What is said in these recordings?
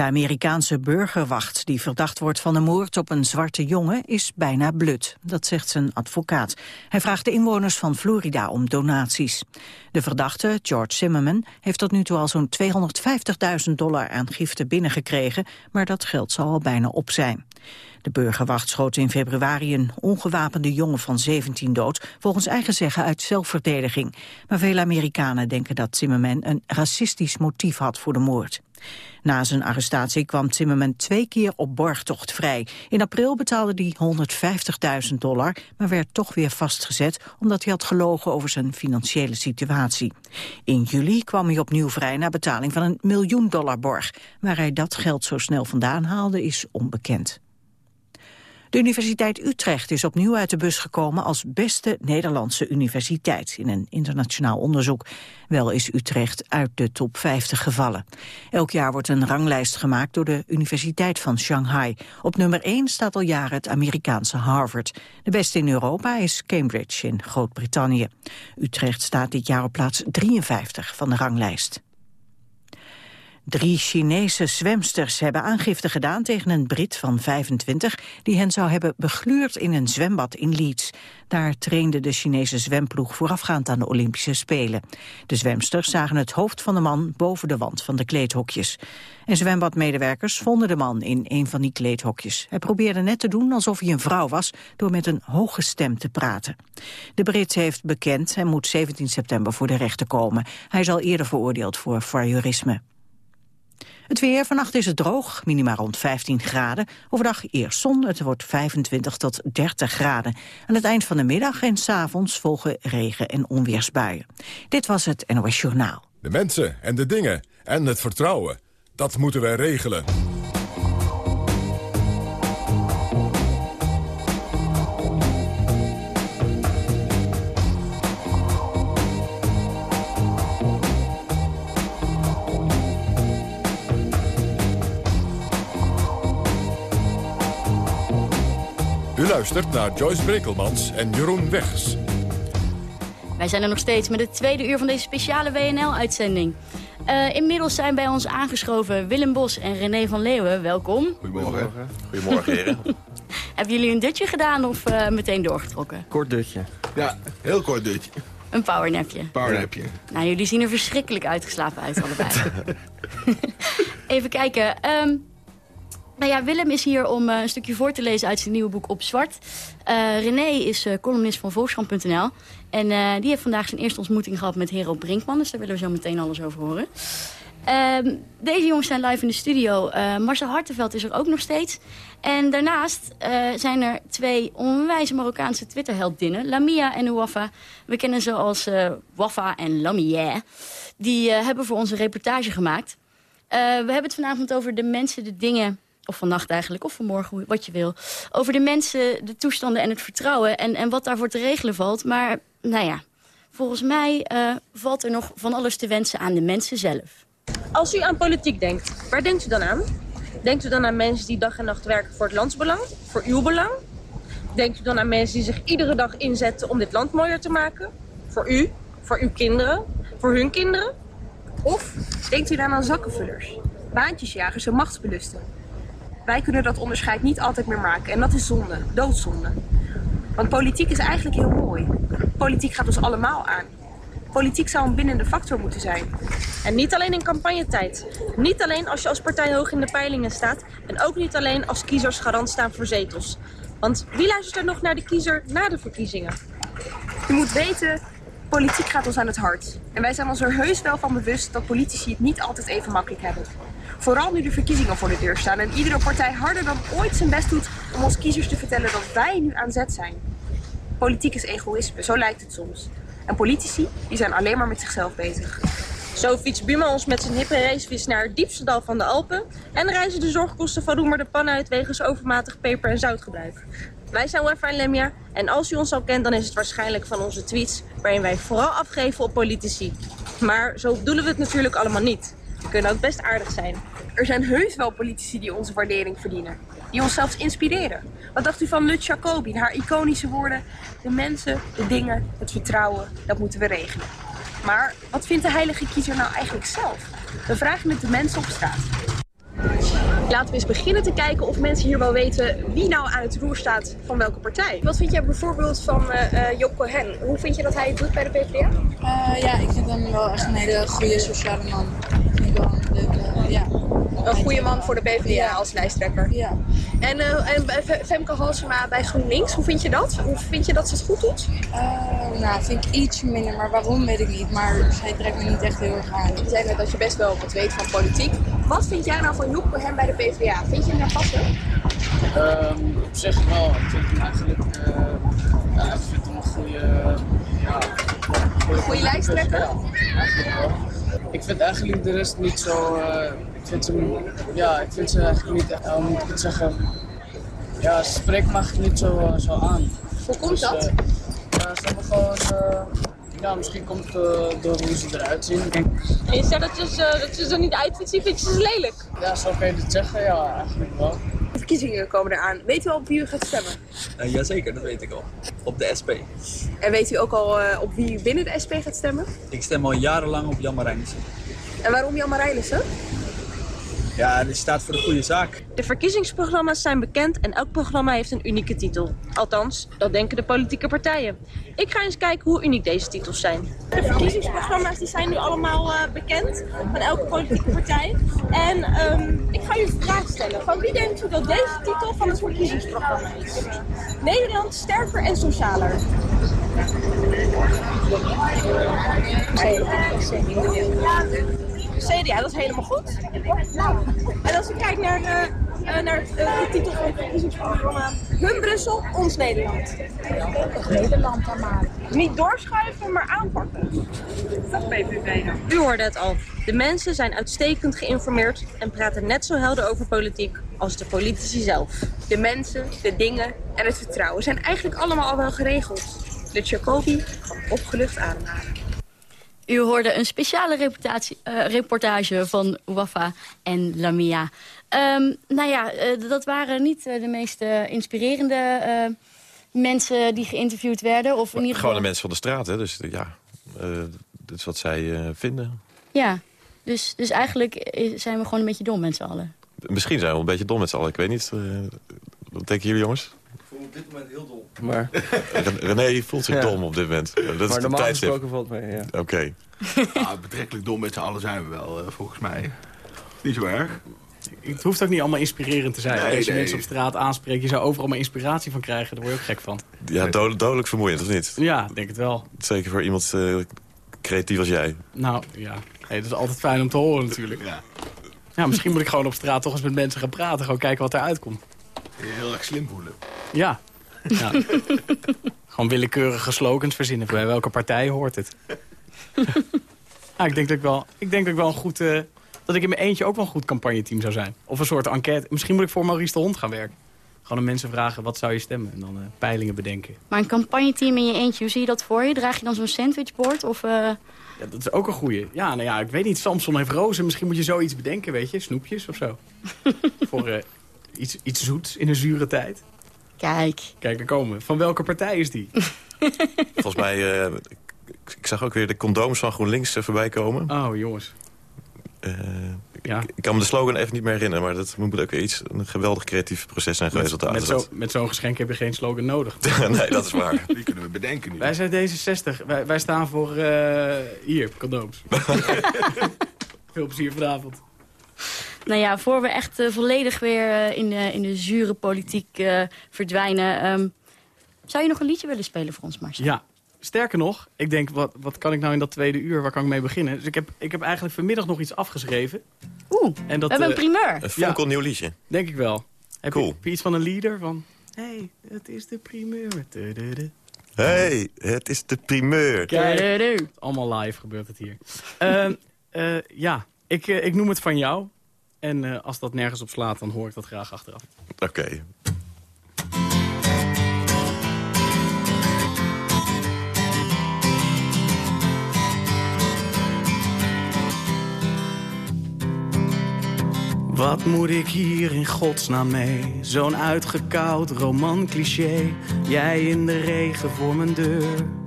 De Amerikaanse burgerwacht die verdacht wordt van de moord op een zwarte jongen is bijna blut. Dat zegt zijn advocaat. Hij vraagt de inwoners van Florida om donaties. De verdachte, George Zimmerman, heeft tot nu toe al zo'n 250.000 dollar aan giften binnengekregen, maar dat geld zal al bijna op zijn. De burgerwacht schoot in februari een ongewapende jongen van 17 dood, volgens eigen zeggen uit zelfverdediging. Maar veel Amerikanen denken dat Zimmerman een racistisch motief had voor de moord. Na zijn arrestatie kwam Zimmerman twee keer op borgtocht vrij. In april betaalde hij 150.000 dollar, maar werd toch weer vastgezet omdat hij had gelogen over zijn financiële situatie. In juli kwam hij opnieuw vrij na betaling van een miljoen dollar borg. Waar hij dat geld zo snel vandaan haalde is onbekend. De Universiteit Utrecht is opnieuw uit de bus gekomen als beste Nederlandse universiteit in een internationaal onderzoek. Wel is Utrecht uit de top 50 gevallen. Elk jaar wordt een ranglijst gemaakt door de Universiteit van Shanghai. Op nummer 1 staat al jaren het Amerikaanse Harvard. De beste in Europa is Cambridge in Groot-Brittannië. Utrecht staat dit jaar op plaats 53 van de ranglijst. Drie Chinese zwemsters hebben aangifte gedaan tegen een Brit van 25... die hen zou hebben begluurd in een zwembad in Leeds. Daar trainde de Chinese zwemploeg voorafgaand aan de Olympische Spelen. De zwemsters zagen het hoofd van de man boven de wand van de kleedhokjes. En zwembadmedewerkers vonden de man in een van die kleedhokjes. Hij probeerde net te doen alsof hij een vrouw was... door met een hoge stem te praten. De Brit heeft bekend en moet 17 september voor de rechter komen. Hij is al eerder veroordeeld voor voyeurisme. Het weer, vannacht is het droog, minimaal rond 15 graden. Overdag eerst zon, het wordt 25 tot 30 graden. Aan het eind van de middag en s avonds volgen regen- en onweersbuien. Dit was het NOS Journaal. De mensen en de dingen en het vertrouwen, dat moeten wij regelen. Luistert naar Joyce Brekelmans en Jeroen Wegs. Wij zijn er nog steeds met het tweede uur van deze speciale WNL-uitzending. Uh, inmiddels zijn bij ons aangeschoven Willem Bos en René van Leeuwen. Welkom. Goedemorgen. Goedemorgen, heren. Hebben jullie een dutje gedaan of uh, meteen doorgetrokken? Kort dutje. Ja, heel kort dutje. Een powernapje. Powernapje. Nou, jullie zien er verschrikkelijk uitgeslapen uit allebei. Even kijken. Um, nou ja, Willem is hier om uh, een stukje voor te lezen uit zijn nieuwe boek Op Zwart. Uh, René is uh, columnist van Volkskrant.nl. En die heeft vandaag zijn eerste ontmoeting gehad met Hero Brinkman. Dus daar willen we zo meteen alles over horen. Ehm, deze jongens zijn live in de studio. Marcel Hartenveld is er ook nog steeds. En daarnaast zijn er twee onwijze Marokkaanse Twitter-heldinnen. Lamia en Wafa. We kennen ze als Wafa en Lamia. Die hebben voor ons een reportage gemaakt. we hebben het vanavond over de mensen, de dingen of vannacht eigenlijk, of vanmorgen, wat je wil. Over de mensen, de toestanden en het vertrouwen en, en wat daarvoor te regelen valt. Maar nou ja, volgens mij uh, valt er nog van alles te wensen aan de mensen zelf. Als u aan politiek denkt, waar denkt u dan aan? Denkt u dan aan mensen die dag en nacht werken voor het landsbelang, voor uw belang? Denkt u dan aan mensen die zich iedere dag inzetten om dit land mooier te maken? Voor u, voor uw kinderen, voor hun kinderen? Of denkt u dan aan zakkenvullers, baantjesjagers en machtsbelusten? Wij kunnen dat onderscheid niet altijd meer maken. En dat is zonde, doodzonde. Want politiek is eigenlijk heel mooi. Politiek gaat ons allemaal aan. Politiek zou een bindende factor moeten zijn. En niet alleen in campagnetijd. Niet alleen als je als partij hoog in de peilingen staat. En ook niet alleen als kiezers garant staan voor zetels. Want wie luistert er nog naar de kiezer na de verkiezingen? Je moet weten, politiek gaat ons aan het hart. En wij zijn ons er heus wel van bewust dat politici het niet altijd even makkelijk hebben. Vooral nu de verkiezingen voor de deur staan en iedere partij harder dan ooit zijn best doet om ons kiezers te vertellen dat wij nu aan zet zijn. Politiek is egoïsme, zo lijkt het soms. En politici, die zijn alleen maar met zichzelf bezig. Zo fietst Buma ons met zijn hippe racefiets naar het diepste dal van de Alpen... en reizen de zorgkosten van Roemer de pan uit wegens overmatig peper- en zoutgebruik. Wij zijn Wefa en en als u ons al kent, dan is het waarschijnlijk van onze tweets... waarin wij vooral afgeven op politici. Maar zo bedoelen we het natuurlijk allemaal niet. We kunnen ook best aardig zijn. Er zijn heus wel politici die onze waardering verdienen. Die ons zelfs inspireren. Wat dacht u van Lut Jacobi, haar iconische woorden? De mensen, de dingen, het vertrouwen, dat moeten we regelen. Maar wat vindt de heilige kiezer nou eigenlijk zelf? We vragen het de mensen op straat. Laten we eens beginnen te kijken of mensen hier wel weten wie nou aan het roer staat van welke partij. Wat vind jij bijvoorbeeld van uh, Job Cohen? Hoe vind je dat hij het doet bij de PvdA? Uh, ja, ik vind hem wel echt een hele goede sociale man. Wel een leuke, ja. Een goede man voor de PvdA ja. als lijsttrekker. Ja. En, uh, en Femke Halsema bij GroenLinks, hoe vind je dat? Hoe vind je dat ze het goed doet? Uh, nou, vind ik iets minder, maar waarom weet ik niet. Maar zij trekt me niet echt heel erg aan. Je zei net dat je best wel wat weet van politiek. Wat vind jij nou van Joep hem bij de PvdA? Vind je hem daar passen? Um, op zich wel. Ik vind hem eigenlijk... Uh, ja, ik vind hem een goede... ja, goede, goede lijsttrekker? Ja, eigenlijk wel. Ik vind eigenlijk de rest niet zo... Uh, ik vind hem... Ja, ik vind ze eigenlijk niet... Uh, hoe moet ik het zeggen? Ja, ze spreekt me eigenlijk niet zo, zo aan. Hoe komt dus, dat? ja, ze hebben gewoon... ja, misschien komt het door hoe ze eruit zien. En je zegt dat je ze, dat je ze er niet uitziet, vind je ze lelijk? Ja, zo kan je het zeggen. Ja, eigenlijk wel. Verkiezingen komen eraan. Weet u al op wie u gaat stemmen? Uh, jazeker, dat weet ik al. Op de SP. En weet u ook al uh, op wie u binnen de SP gaat stemmen? Ik stem al jarenlang op Jan Marijnissen. En waarom Jan Marijnissen? Ja, die staat voor de goede zaak. De verkiezingsprogramma's zijn bekend en elk programma heeft een unieke titel. Althans, dat denken de politieke partijen. Ik ga eens kijken hoe uniek deze titels zijn. De verkiezingsprogramma's die zijn nu allemaal uh, bekend van elke politieke partij. En um, ik ga u een vraag stellen. Van wie denkt u dat deze titel van het verkiezingsprogramma is? Nederland sterker en socialer. CDA, dat is helemaal goed. En als we kijken naar, uh, uh, naar uh, de titel van het verkiezingsprogramma. Hun Brussel, ons Nederland. Nederland dan maar. Niet doorschuiven, maar aanpakken. Dat PVV nou. U hoorde het al. De mensen zijn uitstekend geïnformeerd en praten net zo helder over politiek als de politici zelf. De mensen, de dingen en het vertrouwen zijn eigenlijk allemaal al wel geregeld. De Jacobi kan opgelucht ademhalen. U hoorde een speciale uh, reportage van Wafa en Lamia. Um, nou ja, uh, dat waren niet uh, de meest inspirerende mensen die geïnterviewd werden. Of in ieder geval... Gewoon de mensen van de straat, hè? Dus ja, dit is wat zij vinden. Ja, dus, dus eigenlijk zijn we gewoon een beetje dom met z'n allen. Misschien zijn we een beetje dom met z'n allen. Ik weet niet. wat denken jullie, jongens? op dit moment heel dom. Maar... René voelt zich ja. dom op dit moment. Dat maar is normaal gesproken valt mee, ja. Oké. Okay. Ja, betrekkelijk dom met z'n allen zijn we wel, uh, volgens mij. Niet zo erg. Het hoeft ook niet allemaal inspirerend te zijn. Nee, Als je nee. mensen op straat aanspreekt, je zou overal maar inspiratie van krijgen. Daar word je ook gek van. Ja, dodelijk, dodelijk vermoeiend, of niet? Ja, denk het wel. Zeker voor iemand uh, creatief als jij. Nou, ja. Hey, dat is altijd fijn om te horen natuurlijk. Ja. ja, misschien moet ik gewoon op straat toch eens met mensen gaan praten. Gewoon kijken wat eruit komt. Heel erg slim voelen. Ja. Ja. gewoon willekeurige slogans verzinnen. Bij welke partij hoort het? ja, ik denk dat ik wel, ik denk dat ik wel een goed... Uh, dat ik in mijn eentje ook wel een goed campagneteam zou zijn. Of een soort enquête. Misschien moet ik voor Maurice de Hond gaan werken. Gewoon aan mensen vragen, wat zou je stemmen? En dan uh, peilingen bedenken. Maar een campagneteam in je eentje, hoe zie je dat voor je? Draag je dan zo'n sandwichbord? Of, uh... Ja, dat is ook een goeie. Ja, nou ja, ik weet niet. Samson heeft rozen. Misschien moet je zoiets bedenken, weet je. Snoepjes of zo. voor iets, iets zoets in een zure tijd. Kijk. Kijk, er komen. Van welke partij is die? Volgens mij, uh, ik, ik, zag ook weer de condooms van GroenLinks uh, voorbij komen. Oh, jongens. Uh, ja. ik, ik kan me de slogan even niet meer herinneren, maar dat moet ook iets een geweldig creatief proces zijn geweest. Met, met zo'n zo geschenk heb je geen slogan nodig. nee, dat is waar. Die kunnen we bedenken nu. Wij zijn D66. Wij, wij staan voor uh, hier, condooms. Veel plezier vanavond. Nou ja, voor we echt uh, volledig weer uh, in, de, in de zure politiek uh, verdwijnen... Um, zou je nog een liedje willen spelen voor ons, Marcel? Ja, sterker nog, ik denk, wat, wat kan ik nou in dat tweede uur, waar kan ik mee beginnen? Dus ik heb, ik heb eigenlijk vanmiddag nog iets afgeschreven. Oeh, en dat, we hebben een primeur. Een fonkel nieuw liedje. Denk ik wel. Heb, cool. je, heb je iets van een leader van... hey, het is de primeur. hey, het is de primeur. Kijk, allemaal live gebeurt het hier. uh, ja, ik, ik noem het van jou. En uh, als dat nergens op slaat, dan hoor ik dat graag achteraf. Oké. Okay. Wat moet ik hier in godsnaam mee? Zo'n uitgekoud roman-cliché. Jij in de regen voor mijn deur.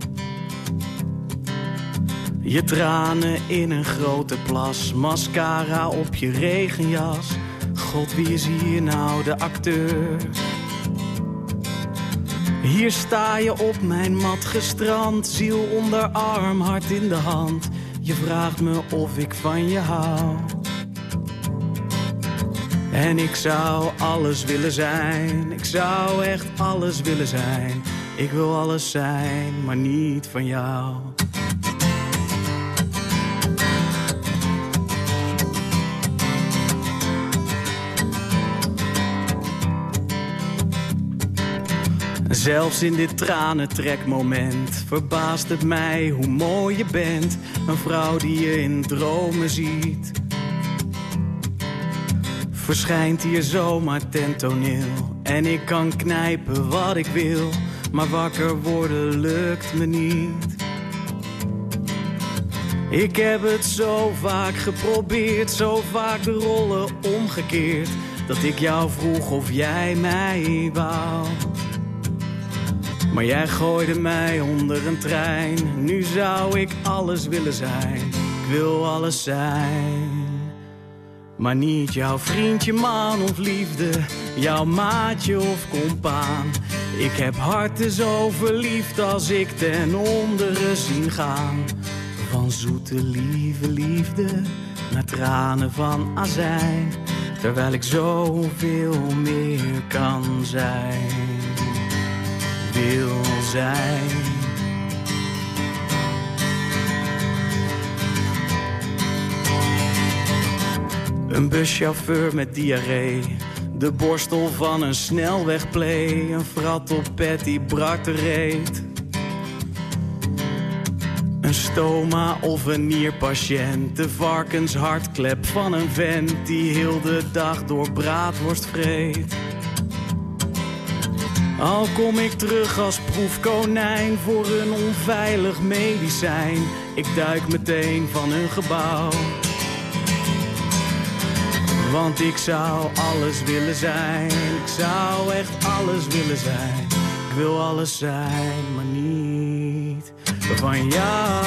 Je tranen in een grote plas, mascara op je regenjas. God, wie is hier nou de acteur? Hier sta je op mijn mat gestrand, ziel onder arm, hart in de hand. Je vraagt me of ik van je hou. En ik zou alles willen zijn, ik zou echt alles willen zijn. Ik wil alles zijn, maar niet van jou. Zelfs in dit tranentrekmoment verbaast het mij hoe mooi je bent. Een vrouw die je in dromen ziet. Verschijnt hier zomaar ten toneel. En ik kan knijpen wat ik wil. Maar wakker worden lukt me niet. Ik heb het zo vaak geprobeerd, zo vaak de rollen omgekeerd. Dat ik jou vroeg of jij mij wou. Maar jij gooide mij onder een trein. Nu zou ik alles willen zijn. Ik wil alles zijn. Maar niet jouw vriendje, man of liefde. Jouw maatje of compaan. Ik heb harten zo verliefd als ik ten onderen zien gaan. Van zoete lieve liefde naar tranen van azijn. Terwijl ik zoveel meer kan zijn wil zijn. Een buschauffeur met diarree. De borstel van een snelwegplay. Een frat op pet die brak de reet. Een stoma of een nierpatiënt. De varkenshartklep van een vent die heel de dag door braadworst vreet. Al kom ik terug als proefkonijn voor een onveilig medicijn. Ik duik meteen van een gebouw. Want ik zou alles willen zijn. Ik zou echt alles willen zijn. Ik wil alles zijn, maar niet van jou.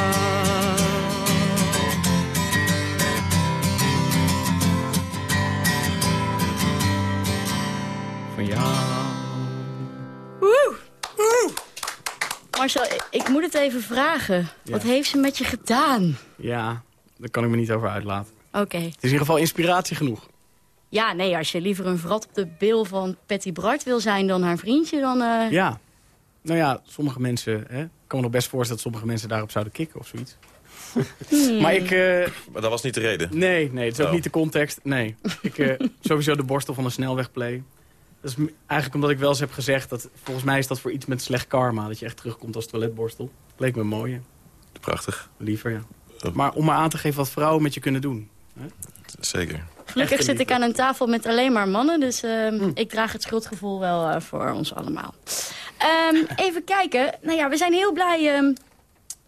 Van jou. Woe! Woe! Marcel, ik, moet het even vragen. Ja. Wat heeft ze met je gedaan? Ja, daar kan ik me niet over uitlaten. Oké. Het is in ieder geval inspiratie genoeg. Ja, nee, als je liever een vrat op de bil van Patty Bart wil zijn dan haar vriendje, dan... eh, Ja. Nou ja, sommige mensen... Hè, ik kan me nog best voorstellen dat sommige mensen daarop zouden kicken of zoiets. hmm. Maar ik... eh, Maar dat was niet de reden. nee, nee, het is ook Oh. niet de context. Nee. Ik, eh, sowieso de borstel van een snelwegplay. Dat is eigenlijk omdat ik wel eens heb gezegd... dat volgens mij is dat voor iets met slecht karma. Dat je echt terugkomt als toiletborstel. Leek me mooi, hè? Prachtig. Liever, ja. Maar om maar aan te geven wat vrouwen met je kunnen doen. Hè? Zeker. Gelukkig zit ik aan een tafel met alleen maar mannen, dus ehm, Hm. ik draag het schuldgevoel wel eh, voor ons allemaal. Ehm, even kijken. Nou ja, we zijn heel blij ehm,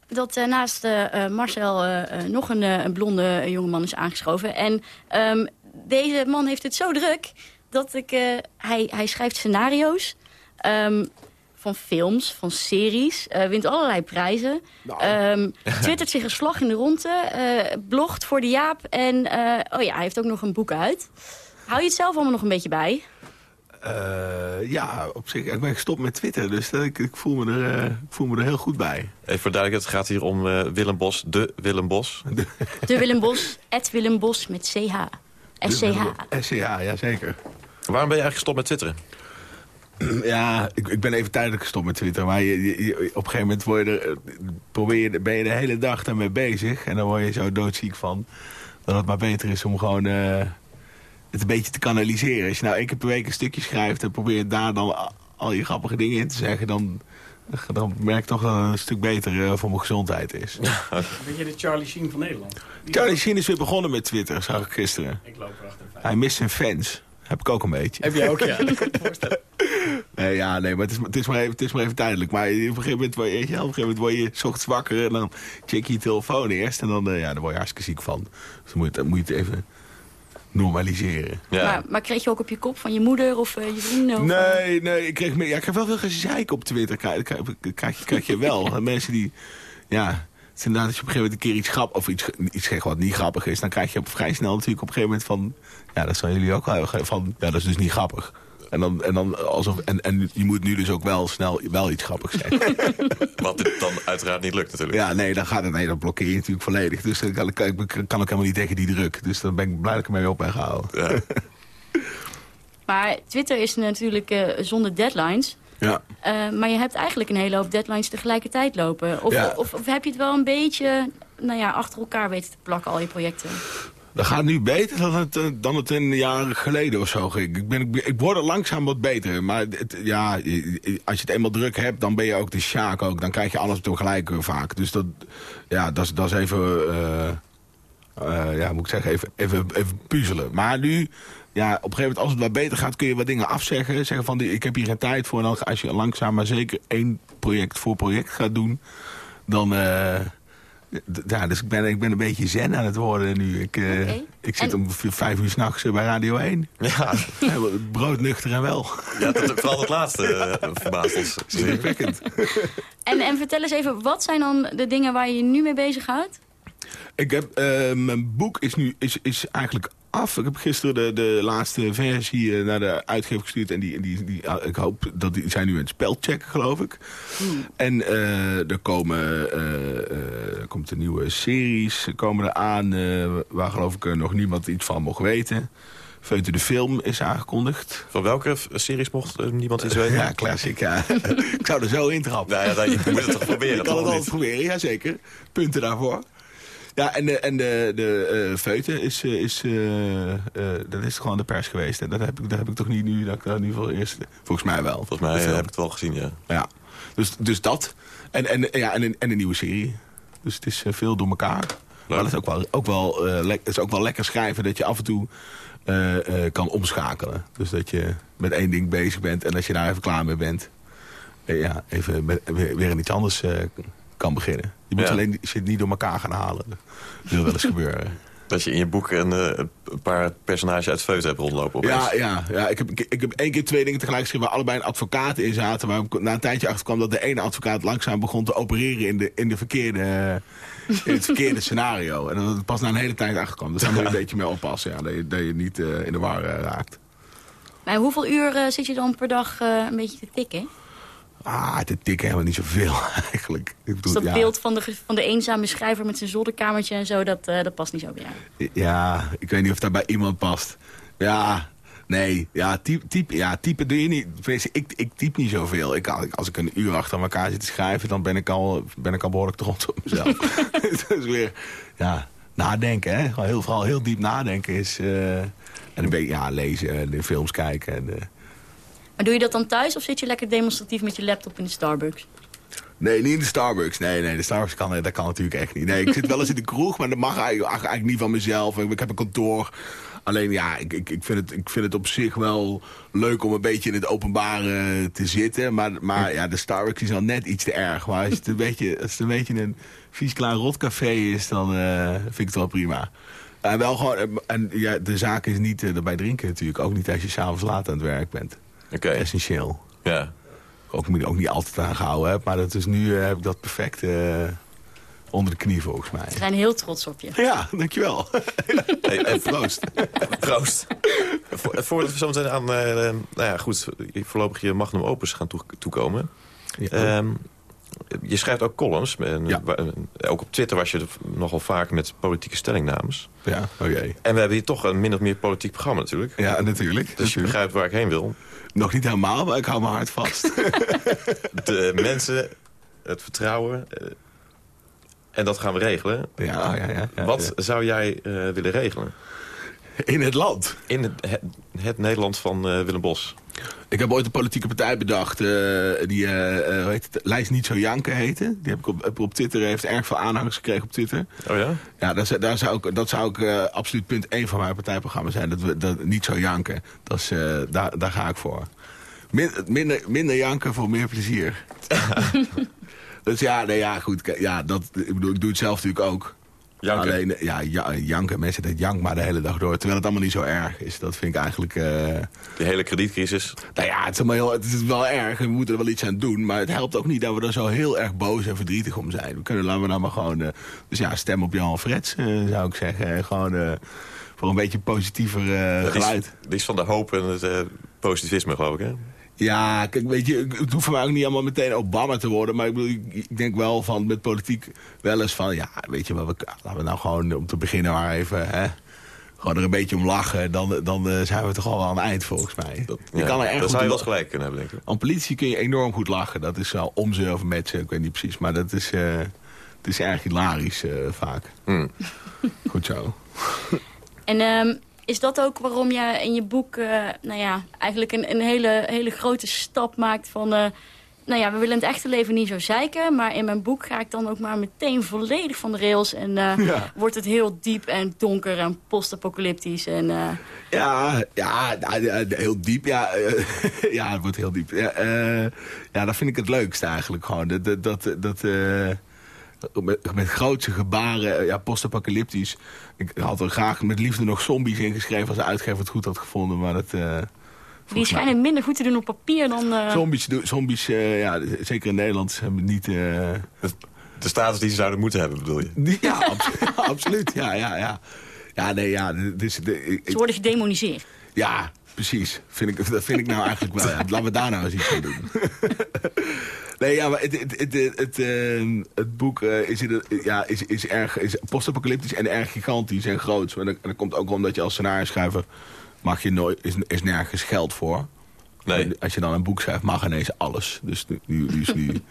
dat eh, naast eh, eh, Marcel nog een, eh, een blonde jongeman is aangeschoven. En ehm, deze man heeft het zo druk dat ik... eh, hij, hij schrijft scenario's ehm, van films, van series, eh, wint allerlei prijzen. Ehm, twittert zich een slag in de ronde, eh, blogt voor de Jaap en eh, oh ja, hij heeft ook nog een boek uit. Hou je het zelf allemaal nog een beetje bij? Eh, ja, op zich. Ik ben gestopt met Twitter, dus ik, ik, voel me er, eh, ik voel me er heel goed bij. Even voor duidelijkheid, het gaat hier om eh, Willem Bos, de Willem Bos. De Willem Bos, Ed Willem Bos met CH. SCH. SCH, ja zeker. Waarom ben je eigenlijk gestopt met twitteren? Ja, ik, ik ben even tijdelijk gestopt met Twitter. Maar je, je- je- op een gegeven moment word je er, eh, probeer je, ben je de hele dag daarmee bezig. En dan word je zo doodziek van. Dat het maar beter is om gewoon eh, het een beetje te kanaliseren. Als je nou één keer per week een stukje schrijft... en probeer daar dan al je grappige dingen in te zeggen... dan, dan merk ik toch dat het een stuk beter eh, voor mijn gezondheid is. Ben je de Charlie Sheen van Nederland? Charlie Sheen is weer begonnen met Twitter, zag ik gisteren. Ik loop erachter. Hij mist zijn fans. Heb ik ook een beetje. Heb jij ook, ja. Dat kan ik me voorstellen. Nee, ja, nee, maar het is, het, is maar even, het is maar even tijdelijk. Maar op een gegeven moment word je, wel, op een gegeven moment word je 's ochtends wakker... en dan check je je telefoon eerst en dan, eh, ja, dan word je hartstikke ziek van. Dus dan moet je, het- moet je het even normaliseren. Maar, maar kreeg je ook op je kop van je moeder of eh, je vrienden? Of, Nee, nee, ik kreeg, meer, ja, ik kreeg wel veel gezeik op Twitter. Krijg, krijg, krijg, krijg je wel. Mensen die, ja, is inderdaad, als je op een gegeven moment een keer iets grappig... of iets, iets zeg wat niet grappig is... dan krijg je op vrij snel natuurlijk op een gegeven moment van... ja, dat zijn jullie ook wel van... ja, dat is dus niet grappig. En, dan, en, dan alsof, en, en je moet nu dus ook wel snel wel iets grappigs zeggen. Wat dit dan uiteraard niet lukt natuurlijk. Ja, nee, dan, gaat het, nee, dan blokkeer je natuurlijk volledig. Dus dan kan, kan, kan ook helemaal niet tegen die druk. Dus dan ben ik blij dat ik ermee op ben gehouden. Ja. maar Twitter is natuurlijk uh, zonder deadlines. Ja. Uh, maar je hebt eigenlijk een hele hoop deadlines tegelijkertijd lopen. Of, ja. of, of, heb je het wel een beetje nou ja, achter elkaar weten te plakken, al je projecten? Dat gaat nu beter dan het, dan het een jaar geleden of zo ging. Ik, ben, ik, ik word er langzaam wat beter. Maar het, ja, als je het eenmaal druk hebt, dan ben je ook de sjaak ook. Dan krijg je alles tegelijk vaak. Dus dat, ja, dat, dat is even... Uh, uh, ja, moet ik zeggen, even, even, even puzzelen. Maar nu, ja, op een gegeven moment als het wat beter gaat... kun je wat dingen afzeggen. Zeggen van, ik heb hier geen tijd voor. En dan, als je langzaam maar zeker één project voor project gaat doen... dan... Uh, ja, dus ik ben, ik ben een beetje zen aan het worden nu. Ik, uh, ik zit om vijf uur s'nachts bij Radio 1. Ja. Broodnuchter en wel. Ja, dat, vooral het laatste uh, verbaast ons. en, en vertel eens even, wat zijn dan de dingen waar je je nu mee bezighoudt? Ik heb, uh, mijn boek is nu is, is eigenlijk af. Ik heb gisteren de, de laatste versie naar de uitgever gestuurd. En die, die, die, ik hoop dat die zijn nu aan het spelchecken, geloof ik. Hmm. En uh, er komen uh, komt een nieuwe series komen er aan. waar geloof ik nog niemand iets van mocht weten. Feute de film is aangekondigd. Van welke series mocht niemand iets weten? Ja, classic, ja. ik zou er zo in trappen. Nou ja, je moet het toch proberen, Ik kan het altijd proberen, ja zeker. Punten daarvoor. Ja, en de, en de, de uh, feuten is, is, uh, uh, dat is gewoon de pers geweest. En dat heb ik, dat heb ik toch niet nu, dat ik in ieder geval eerst... Volgens mij wel. Volgens mij heb ik het wel gezien, ja. Ja, dus, dus dat. En, en, ja, en, en een nieuwe serie. Dus het is veel door elkaar. Maar dat is ook wel, ook wel, het is ook wel lekker schrijven dat je af en toe kan omschakelen. Dus dat je met één ding bezig bent en als je daar even klaar mee bent... ja, even met, weer, weer iets anders kan beginnen. Je moet alleen shit niet door elkaar gaan halen. Dat wil wel eens gebeuren. Dat je in je boek een, uh, een paar personages uit Feut hebt rondlopen. Opeens. Ja, ja, ja. Ik, heb, ik, ik heb één keer twee dingen tegelijk geschreven... waar allebei een advocaat in zaten. Waar ik na een tijdje achter kwam dat de ene advocaat langzaam begon te opereren... in, de, in, de verkeerde, in het verkeerde scenario. En dat het pas na een hele tijd achterkwam. Dus daar moet je een beetje mee oppassen. Ja, dat, je, dat je niet uh, in de war uh, raakt. Maar hoeveel uur zit je dan per dag een beetje te tikken? Ah, dit tikken helemaal niet zoveel eigenlijk. Ik bedoel, dus dat beeld van de, van de eenzame schrijver met zijn zolderkamertje en zo, dat, uh, dat past niet zo bij jou? Ja, ik weet niet of dat bij iemand past. Ja, nee, ja, type, type, ja, type doe je niet. Ik, ik typ niet zoveel. Ik, als ik een uur achter elkaar zit te schrijven, dan ben ik al, ben ik al behoorlijk trots op mezelf. dus weer, ja, nadenken, hè. Gewoon heel, vooral heel diep nadenken is... Uh, en een beetje, ja, lezen, de films kijken en... maar doe je dat dan thuis of zit je lekker demonstratief met je laptop in de Starbucks? Nee, niet in de Starbucks. Nee, nee, de Starbucks kan, dat kan natuurlijk echt niet. Nee, ik zit wel eens in de kroeg, maar dat mag eigenlijk, eigenlijk niet van mezelf. Ik heb een kantoor. Alleen ja, ik, ik, ik, vind het, ik vind het op zich wel leuk om een beetje in het openbare te zitten. Maar, maar ja, de Starbucks is al net iets te erg. Maar als het een beetje, als het een, beetje een vies klaar rotcafé is, dan uh, vind ik het wel prima. En wel gewoon, en ja, de zaak is niet uh, erbij drinken natuurlijk. Ook niet als je s'avonds laat aan het werk bent. Okay. Essentieel. Ja. Ook, ook niet altijd aangehouden heb, maar dat is nu uh, heb ik dat perfect uh, onder de knie volgens mij. Ze zijn heel trots op je. Ja, dankjewel. hey, en proost. proost. Voordat we zo meteen aan, uh, nou ja, goed, voorlopig je magnum opus gaan toe toekomen. Ja. Um, je schrijft ook columns. En, ja. Ook op Twitter was je nogal vaak met politieke stellingnames. Ja, oh jee. En we hebben hier toch een min of meer politiek programma natuurlijk. Ja, natuurlijk. Dus natuurlijk. je begrijpt waar ik heen wil. Nog niet helemaal, maar ik hou mijn hart vast. De mensen, het vertrouwen... En dat gaan we regelen. Ja, ja, ja, ja Wat zou jij uh, willen regelen? In het land? In het, het, het Nederland van uh, Willem Bos. Ik heb ooit een politieke partij bedacht. Uh, die uh, heet het, Lijst Niet Zo Janken heette. Die heb ik op, op Twitter. Heeft erg veel aanhangers gekregen op Twitter. Oh ja? Ja, daar zou ik, dat zou ik uh, absoluut punt 1 van mijn partijprogramma zijn. Dat, we, dat Niet Zo Janken. Dat is, daar, daar ga ik voor. Min, minder, minder janken voor meer plezier. dus ja, nee, ja, goed. Ja, dat, ik bedoel, ik doe het zelf natuurlijk ook. Janken. Alleen, ja, ja, janken. Mensen dat jank maar de hele dag door. Terwijl het allemaal niet zo erg is. Dat vind ik eigenlijk... eh, De hele kredietcrisis. nou ja, het is, allemaal heel, het is wel erg. en We moeten er wel iets aan doen. Maar het helpt ook niet dat we er zo heel erg boos en verdrietig om zijn. We kunnen, laten we nou maar gewoon... eh, dus ja, stem op Jan Frets, eh, zou ik zeggen. En Gewoon voor een beetje positiever is, geluid. die is van de hoop en het positivisme, geloof ik, hè? Ja, kijk, weet je, het hoeft voor mij ook niet allemaal meteen Obama te worden. Maar ik, bedoel, ik, ik denk wel van met politiek wel eens van... Ja, weet je wat, we, laten we nou gewoon om te beginnen maar even... Hè, gewoon er een beetje om lachen. Dan, dan eh, zijn we toch al aan het eind, volgens mij. Dat, je kan er dat zou je wel gelijk kunnen hebben, denk ik. Aan politie kun je enorm goed lachen. Dat is wel om ze of met ze, ik weet niet precies. Maar dat is, eh, het is erg hilarisch eh, vaak. Hmm. Goed zo. En ehm, is dat ook waarom je in je boek eh, nou ja, eigenlijk een, een hele, hele grote stap maakt van... eh, nou ja, we willen het echte leven niet zo zeiken. Maar in mijn boek ga ik dan ook maar meteen volledig van de rails. En eh, Ja. wordt het heel diep en donker en postapocalyptisch. En, Ja, ja, nou, ja, heel diep. Ja, ja, het wordt heel diep. Ja, ja, dat vind ik het leukste eigenlijk gewoon. Dat, dat, dat, met, met grootse gebaren, eh, ja, postapocalyptisch. Ik had er graag met liefde nog zombies ingeschreven als de uitgever het goed had gevonden. Maar dat... eh, die mij- schijnen minder goed te doen op papier dan... eh, Zombies, doen- zombies ja, zeker in Nederland, hebben niet... eh, De status die ze zouden moeten hebben, bedoel je? ja, abs- absoluut. Ja, ja, ja. Ja, nee, ja. Dus, de, ik- Ze worden gedemoniseerd. Ja, precies. Vind ik, dat vind ik nou eigenlijk wel. Ja. Laten we daar nou eens iets mee doen. nee, ja, maar het, het, het, het, eh, het boek eh, is, ja, is, is, erg is postapocalyptisch en erg gigantisch en groot. En dat, komt ook omdat je als scenario-schrijver mag je nooit, is, is nergens geld voor. Nee. Als je dan een boek schrijft, mag ineens alles. Dus nu, nu, dus nu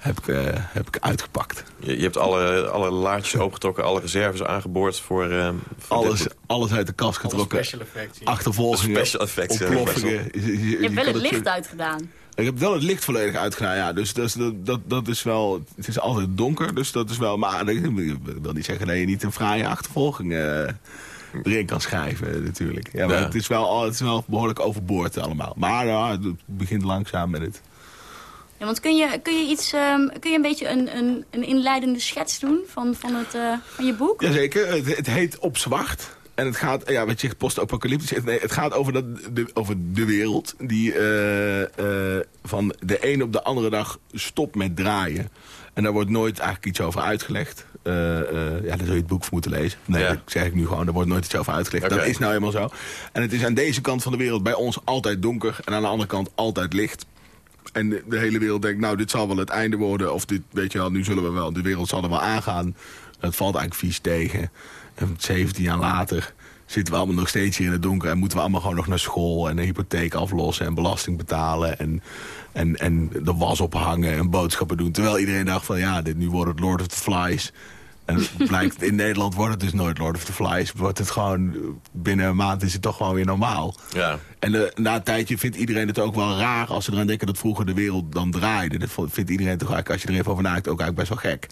heb, ik, eh, heb ik uitgepakt. Je, je hebt alle, alle laadjes opengetrokken, alle reserves aangeboord voor... eh, voor Alles, alles uit de kast getrokken. special effects. ja. Achtervolgingen, Special effects, ontploffingen. Je- je- je Je hebt wel het licht uitgedaan. Ik heb wel het licht volledig uitgedaan, ja. Dus dat, is- dat, dat, is wel... Het is altijd donker, dus dat is wel... Maar ik wil niet zeggen dat je niet een fraaie achtervolging eh, erin kan schrijven, natuurlijk. Ja, maar Ja. Het, is wel, het is wel behoorlijk overboord allemaal. Maar ja, het begint langzaam met het... Ja, want kun je, kun je, iets, ehm, kun je een beetje een, een, een inleidende schets doen van, van, het, eh, van je boek? Jazeker, het, het heet Op Zwart. En het gaat, ja, wat je zegt, post-apocalyptisch. Het, nee, het gaat over, dat, de, over de wereld die eh, eh, van de een op de andere dag stopt met draaien. En daar wordt nooit eigenlijk iets over uitgelegd. Eh, eh, ja, dan zul je het boek voor moeten lezen. Nee, Ja. dat zeg ik nu gewoon, daar wordt nooit iets over uitgelegd. Dat is nou helemaal zo. En het is aan deze kant van de wereld bij ons altijd donker. En aan de andere kant altijd licht. En de, hele wereld denkt, nou, dit zal wel het einde worden. Of dit, weet je wel, nu zullen we wel, de wereld zal er wel aangaan. Het valt eigenlijk vies tegen. En 17 jaar later zitten we allemaal nog steeds hier in het donker... en moeten we allemaal gewoon nog naar school en een hypotheek aflossen... en belasting betalen en, en, en de was ophangen en boodschappen doen. Terwijl iedereen dacht van, ja, dit, nu wordt het Lord of the Flies... En blijkt, in Nederland wordt het dus nooit Lord of the Flies. Wordt het gewoon, binnen een maand is het toch gewoon weer normaal. Ja. En eh, na een tijdje vindt iedereen het ook wel raar... als ze eraan denken dat vroeger de wereld dan draaide. Dat vindt iedereen toch eigenlijk, als je er even over nadenkt... ook eigenlijk best wel gek.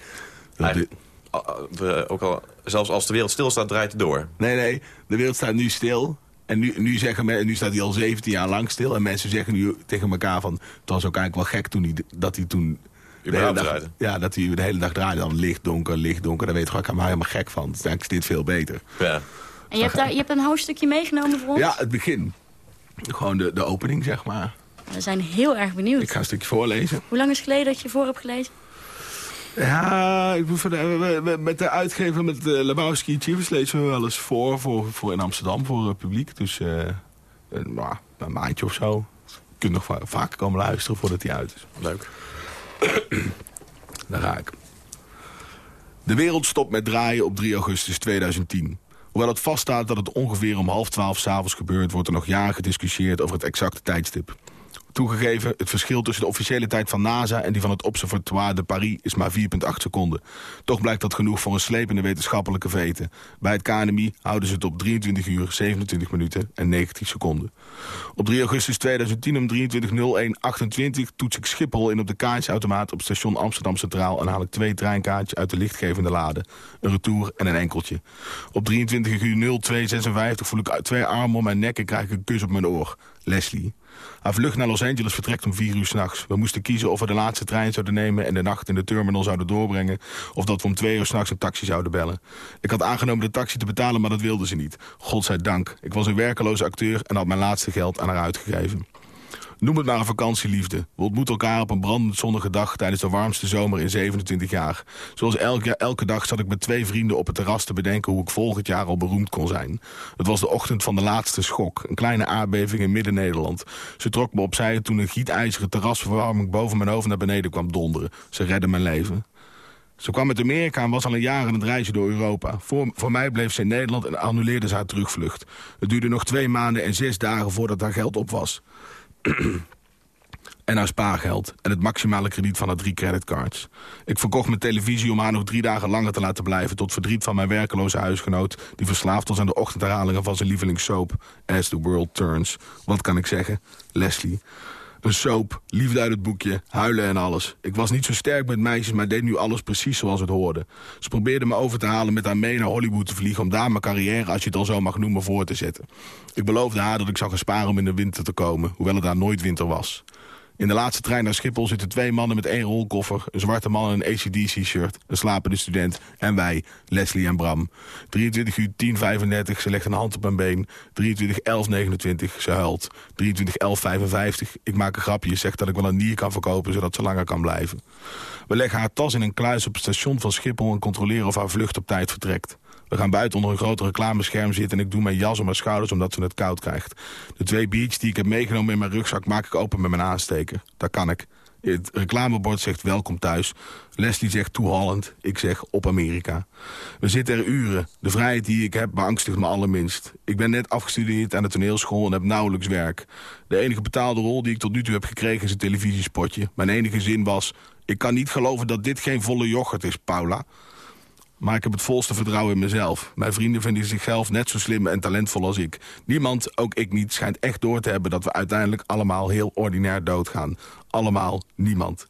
We- ook al, zelfs als de wereld stilstaat, draait het door. nee, nee, de wereld staat nu stil. En nu, nu, zeggen men, nu staat hij al 17 jaar lang stil. En mensen zeggen nu tegen elkaar van... het was ook eigenlijk wel gek toen hij, dat hij toen... De hele Überhaupt dag, ja, dat hij de hele dag draaide. Dan licht, donker, licht, donker. Dan weet je gewoon, ik ga me helemaal gek van. Dus eigenlijk is dit veel beter. Ja. En je hebt, daar, je hebt een hoofdstukje meegenomen voor ons? Ja, het begin. Gewoon de, de opening, zeg maar. We zijn heel erg benieuwd. Ik ga een stukje voorlezen. Hoe lang is het geleden dat je voor hebt gelezen? Ja, ik moet van de- we- we- met de uitgever, met de Lebowski Achievers lezen we wel eens voor, voor, voor in Amsterdam, voor het publiek. Dus eh, een, nou, een maandje of zo. Je kunt nog va- vaker komen luisteren voordat hij uit is. Leuk. Daar ga ik. De wereld stopt met draaien op 3 augustus 2010. Hoewel het vaststaat dat het ongeveer om half twaalf s'avonds gebeurt... wordt er nog jaren gediscussieerd over het exacte tijdstip. Toegegeven, het verschil tussen de officiële tijd van NASA... en die van het Observatoire de Paris is maar 4,8 seconden. Toch blijkt dat genoeg voor een slepende wetenschappelijke veten. Bij het KNMI houden ze het op 23 uur, 27 minuten en 19 seconden. Op 3 augustus 2010 om 23.01.28 toets ik Schiphol in op de kaartjesautomaat... op station Amsterdam Centraal en haal ik twee treinkaartjes uit de lichtgevende lade. Een retour en een enkeltje. Op 23 uur 02.56 voel ik twee armen om mijn nek en krijg ik een kus op mijn oor. Leslie. Haar vlucht naar Los Angeles vertrekt om vier uur s'nachts. We moesten kiezen of we de laatste trein zouden nemen... en de nacht in de terminal zouden doorbrengen... of dat we om twee uur s'nachts een taxi zouden bellen. Ik had aangenomen de taxi te betalen, maar dat wilde ze niet. Godzijdank. Ik was een werkeloze acteur en had mijn laatste geld aan haar uitgegeven. Noem het maar een vakantieliefde. We ontmoeten elkaar op een brandend zonnige dag... tijdens de warmste zomer in 27 jaar. Zoals elke, elke dag zat ik met twee vrienden op het terras te bedenken... hoe ik volgend jaar al beroemd kon zijn. Het was de ochtend van de laatste schok. Een kleine aardbeving in Midden-Nederland. Ze trok me opzij toen een gietijzeren terrasverwarming... boven mijn hoofd naar beneden kwam donderen. Ze redde mijn leven. Ze kwam uit Amerika en was al een jaar aan het reizen door Europa. Voor, voor mij bleef ze in Nederland en annuleerde ze haar terugvlucht. Het duurde nog twee maanden en zes dagen voordat haar geld op was en haar spaargeld en het maximale krediet van haar drie creditcards. Ik verkocht mijn televisie om haar nog drie dagen langer te laten blijven... tot verdriet van mijn werkeloze huisgenoot... die verslaafd was aan de ochtendherhalingen van zijn lievelingssoap... As the World Turns. Wat kan ik zeggen? Leslie. Een soap, liefde uit het boekje, huilen en alles. Ik was niet zo sterk met meisjes, maar deed nu alles precies zoals het hoorde. Ze probeerde me over te halen met haar mee naar Hollywood te vliegen... om daar mijn carrière, als je het al zo mag noemen, voor te zetten. Ik beloofde haar dat ik zou gaan sparen om in de winter te komen... hoewel het daar nooit winter was. In de laatste trein naar Schiphol zitten twee mannen met één rolkoffer... een zwarte man in een ACDC-shirt, een slapende student... en wij, Leslie en Bram. 23 uur 10.35, ze legt een hand op mijn been. 23 11 29, ze huilt. 23 11 55, ik maak een grapje... zegt dat ik wel een nier kan verkopen, zodat ze langer kan blijven. We leggen haar tas in een kluis op het station van Schiphol... en controleren of haar vlucht op tijd vertrekt. We gaan buiten onder een grote reclamescherm zitten... en ik doe mijn jas om mijn schouders omdat ze het koud krijgt. De twee biertjes die ik heb meegenomen in mijn rugzak... maak ik open met mijn aansteker. Dat kan ik. Het reclamebord zegt welkom thuis. Leslie zegt to Holland. Ik zeg op Amerika. We zitten er uren. De vrijheid die ik heb beangstigt me allerminst. Ik ben net afgestudeerd aan de toneelschool en heb nauwelijks werk. De enige betaalde rol die ik tot nu toe heb gekregen is een televisiespotje. Mijn enige zin was... Ik kan niet geloven dat dit geen volle yoghurt is, Paula. Maar ik heb het volste vertrouwen in mezelf. Mijn vrienden vinden zichzelf net zo slim en talentvol als ik. Niemand, ook ik niet, schijnt echt door te hebben... dat we uiteindelijk allemaal heel ordinair doodgaan. Allemaal niemand.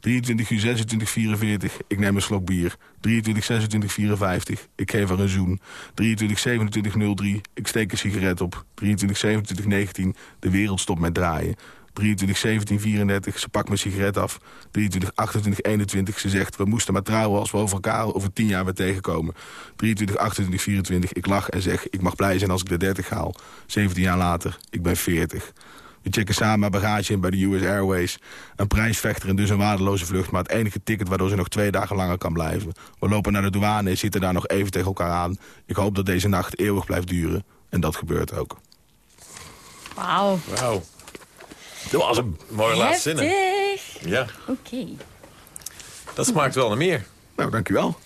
23 uur 26, 44. Ik neem een slok bier. 23 26, 54. Ik geef haar een zoen. 23 27, 03. Ik steek een sigaret op. 23 27, 19. De wereld stopt met draaien. 23, 17, 34. Ze pakt mijn sigaret af. 23, 28, 21. Ze zegt, we moesten maar trouwen als we over elkaar over 10 jaar weer tegenkomen. 23, 28, 24. Ik lach en zeg, ik mag blij zijn als ik de 30 haal. 17 jaar later, ik ben 40. We checken samen mijn bagage in bij de US Airways. Een prijsvechter en dus een waardeloze vlucht... maar het enige ticket waardoor ze nog twee dagen langer kan blijven. We lopen naar de douane en zitten daar nog even tegen elkaar aan. Ik hoop dat deze nacht eeuwig blijft duren. En dat gebeurt ook. Wauw. Wauw. Dat was hem. Mooie laatste zinnen. Ja, Oké. dat smaakt wel naar meer. Nou, dankjewel.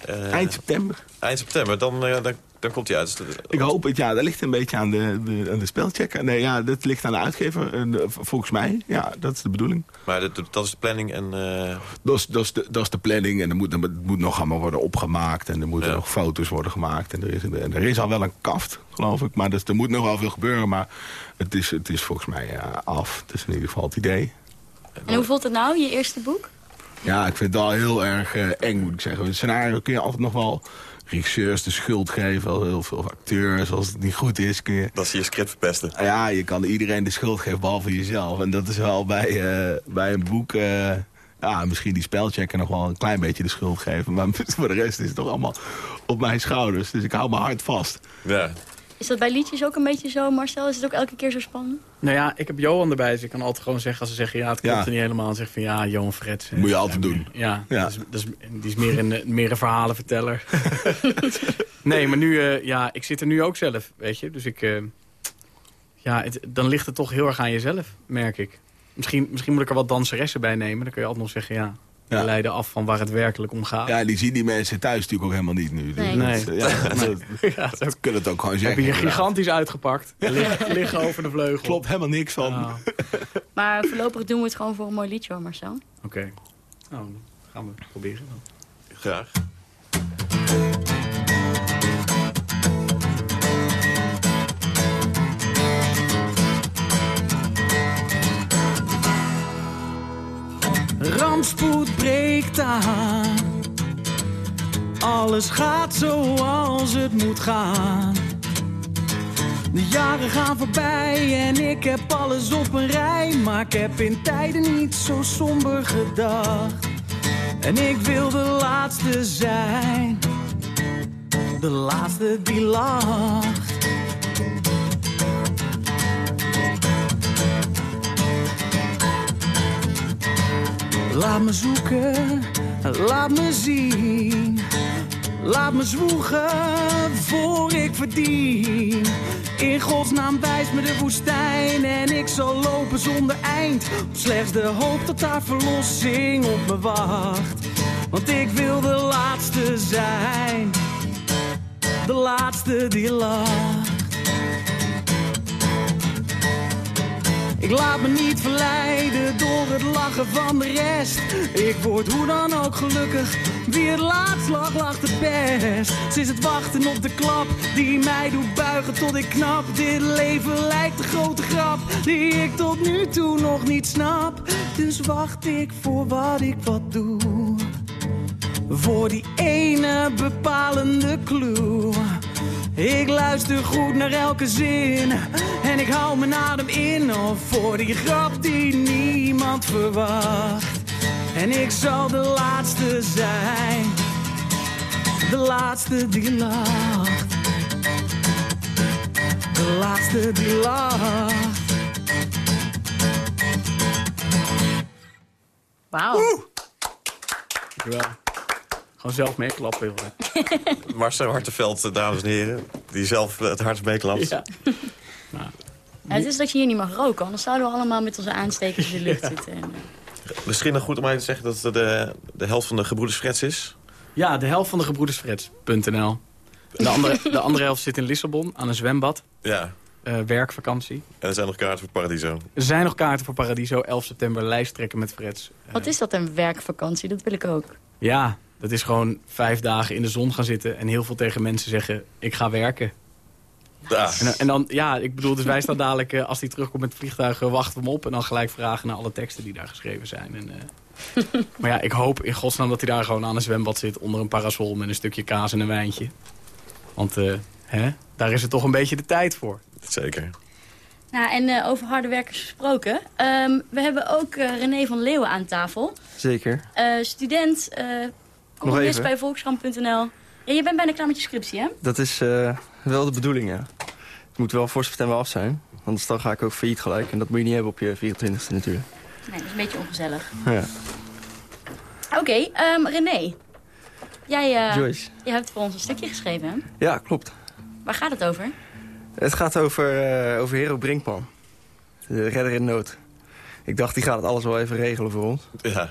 Eh, Eind september. eind september, dan, eh, dan, dan komt hij uit. Ik hoop het, ja, dat ligt een beetje aan de, de, aan de spelchecker. Nee, ja, dat ligt aan de uitgever, en, eh, volgens mij. Ja, dat is de bedoeling. Maar dat, dat is de planning en... eh, Dat is, dat is, de, dat is de planning en er moet, er moet nog allemaal worden opgemaakt. En er moeten Ja. nog foto's worden gemaakt. En er is, en er is al wel een kaft, geloof ik. Maar dus, er moet nog wel veel gebeuren. Maar het is, het is volgens mij ja, af. Het is in ieder geval het idee. En hoe voelt het nou, je eerste boek? Ja, ik vind het wel heel erg eh, eng, moet ik zeggen. Het scenario kun je altijd nog wel regisseurs de schuld geven. Wel Heel veel acteurs. Als het niet goed is, kun je... dat ze je script verpesten. Ja, je kan iedereen de schuld geven, behalve jezelf. En dat is wel bij, eh, bij een boek... eh, ja, misschien die spelchecker nog wel een klein beetje de schuld geven. Maar voor de rest is het toch allemaal op mijn schouders. Dus ik hou mijn hart vast. Ja. Is dat bij liedjes ook een beetje zo, Marcel? Is het ook elke keer zo spannend? Nou ja, ik heb Johan erbij, dus ik kan altijd gewoon zeggen... als ze zeggen, ja, het klopt Ja. er niet helemaal... dan zeg ik van, ja, Johan Frets. Moet je altijd doen. Ja, Ja. Dat is, dat is, die is meer een, eh, meer een verhalenverteller. nee, maar nu, eh, ja, ik zit er nu ook zelf, weet je. Dus ik, eh, ja, het, dan ligt het toch heel erg aan jezelf, merk ik. Misschien, misschien moet ik er wat danseressen bij nemen. Dan kun je altijd nog zeggen, ja, Ja. leiden af van waar het werkelijk om gaat. Ja, die zien die mensen thuis natuurlijk ook helemaal niet nu. Dus Nee. dat, Nee. ja, dat, Ja, dat dat kunnen het ook gewoon heb zeggen. je hier inderdaad. gigantisch uitgepakt. Lig- liggen over de vleugel. Klopt helemaal niks van. Maar voorlopig doen we het gewoon voor een mooi liedje, hoor, Marcel. Oké. Nou, dan gaan we proberen dan. Graag. Rampspoed breekt aan. Alles gaat zoals het moet gaan. De jaren gaan voorbij en ik heb alles op een rij. Maar ik heb in tijden niet zo somber gedacht. En ik wil de laatste zijn. De laatste die lacht. Laat me zoeken, laat me zien. Laat me zwoegen voor ik verdien. In Gods naam wijst me de woestijn en ik zal lopen zonder eind. Slechts de hoop dat daar verlossing op me wacht. Want ik wil de laatste zijn, de laatste die lacht. Ik laat me niet verleiden door het lachen van de rest. Ik word hoe dan ook gelukkig. Wie het laatst lag, lacht het best. Is het wachten op de klap die mij doet buigen tot ik knap. Dit leven lijkt een grote grap die ik tot nu toe nog niet snap. Dus wacht ik voor wat ik wat doe. Voor die ene bepalende clue. Ik luister goed naar elke zin en ik hou mijn adem in of voor die grap die niemand verwacht. En ik zal de laatste zijn, de laatste die lacht. De laatste die lacht. Wauw. Dankjewel. Gewoon zelf meeklappen, joh. Marcel Hartenveld, eh, dames en heren. Die zelf het hardst meeklapt. Ja. Ja, het is dat je hier niet mag roken, anders zouden we allemaal met onze aanstekers in de lucht Ja. zitten. En, eh, Misschien nog goed om mij te zeggen dat het de, de helft van de gebroeders Frets is. Ja, de helft van de gebroedersfreds.nl. De andere, de andere helft zit in Lissabon aan een zwembad. Ja. Eh, werkvakantie. En er zijn nog kaarten voor Paradiso. Er zijn nog kaarten voor Paradiso. 11 september lijsttrekken met Freds. Wat is dat, een werkvakantie? Dat wil ik ook. Ja, dat is gewoon vijf dagen in de zon gaan zitten... en heel veel tegen mensen zeggen, ik ga werken. Ja. En, en dan, ja, ik bedoel, dus wij staan dadelijk... eh, als hij terugkomt met het vliegtuig, eh, wachten we hem op... en dan gelijk vragen naar alle teksten die daar geschreven zijn. En, eh, maar ja, ik hoop in godsnaam dat hij daar gewoon aan een zwembad zit... onder een parasol met een stukje kaas en een wijntje. Want eh, hè, daar is het toch een beetje de tijd voor. Zeker. Nou, en eh, over harde werkers gesproken. ehm, we hebben ook René van Leeuwen aan tafel. Zeker. Eh, student, eh columnist bij Volkskrant.nl. Ja, je bent bijna klaar met je scriptie, hè? Dat is eh, wel de bedoeling, ja. Het moet wel voor september af zijn. Anders dan ga ik ook failliet gelijk. En dat moet je niet hebben op je 24e natuurlijk. Nee, dat is een beetje ongezellig. Ja. Oké, ehm, René. Jij, eh, Joyce. jij hebt voor ons een stukje geschreven, hè? Ja, klopt. Waar gaat het over? Het gaat over, eh, over Hero Brinkman. De redder in nood. Ik dacht, die gaat het alles wel even regelen voor ons. Ja.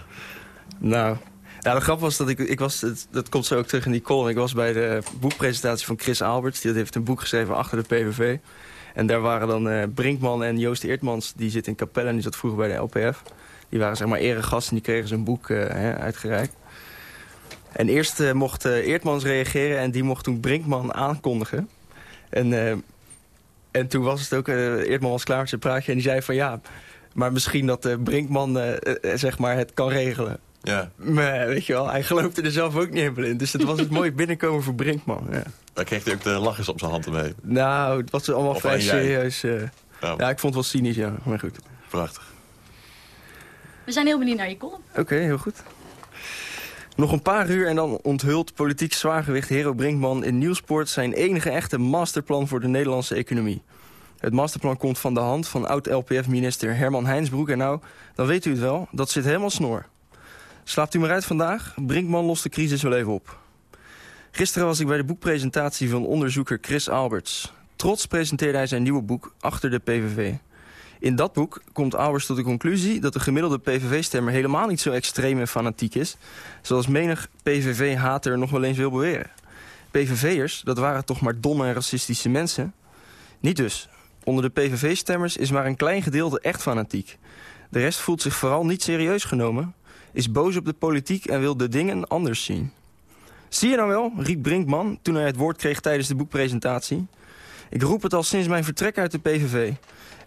Nou, ja, de grap was dat ik, ik was, het- dat komt zo ook terug in die column. Ik was bij de boekpresentatie van Chris Alberts. Die heeft een boek geschreven achter de PVV. En daar waren dan eh, Brinkman en Joost Eertmans. Die zit in Capelle en die zat vroeger bij de LPF. Die waren zeg maar eregasten en die kregen zijn boek hè, uitgereikt. En eerst eh, mocht Eertmans reageren en die mocht toen Brinkman aankondigen. En, en toen was het ook, Eertman was klaar met zijn praatje en die zei van ja... maar misschien dat Brinkman zeg maar het kan regelen. Ja. Maar weet je wel, hij geloofde er zelf ook niet in blind. Dus het was het mooie binnenkomen voor Brinkman. Ja. Daar kreeg hij ook de lachjes op zijn hand mee. Nou, het was allemaal Of vrij serieus. eh. Ja. ja, ik vond het wel cynisch, ja. Maar goed. Prachtig. We zijn heel benieuwd naar je column. Oké, heel goed. Nog een paar uur en dan onthult politiek zwaargewicht Hero Brinkman in Nieuwsport... zijn enige echte masterplan voor de Nederlandse economie. Het masterplan komt van de hand van oud-LPF-minister Herman Heinsbroek. En nou, dan weet u het wel, dat zit helemaal snor. Slaapt u maar uit vandaag? Brinkman lost de crisis wel even op. Gisteren was ik bij de boekpresentatie van onderzoeker Chris Alberts. Trots presenteerde hij zijn nieuwe boek Achter de PVV. In dat boek komt Alberts tot de conclusie dat de gemiddelde PVV-stemmer helemaal niet zo extreem en fanatiek is, zoals menig PVV-hater nog wel eens wil beweren. PVV'ers, dat waren toch maar domme en racistische mensen? Niet dus. Onder de PVV-stemmers is maar een klein gedeelte echt fanatiek. De rest voelt zich vooral niet serieus genomen, is boos op de politiek en wil de dingen anders zien. Zie je nou wel, riep Brinkman toen hij het woord kreeg tijdens de boekpresentatie. Ik roep het al sinds mijn vertrek uit de PVV.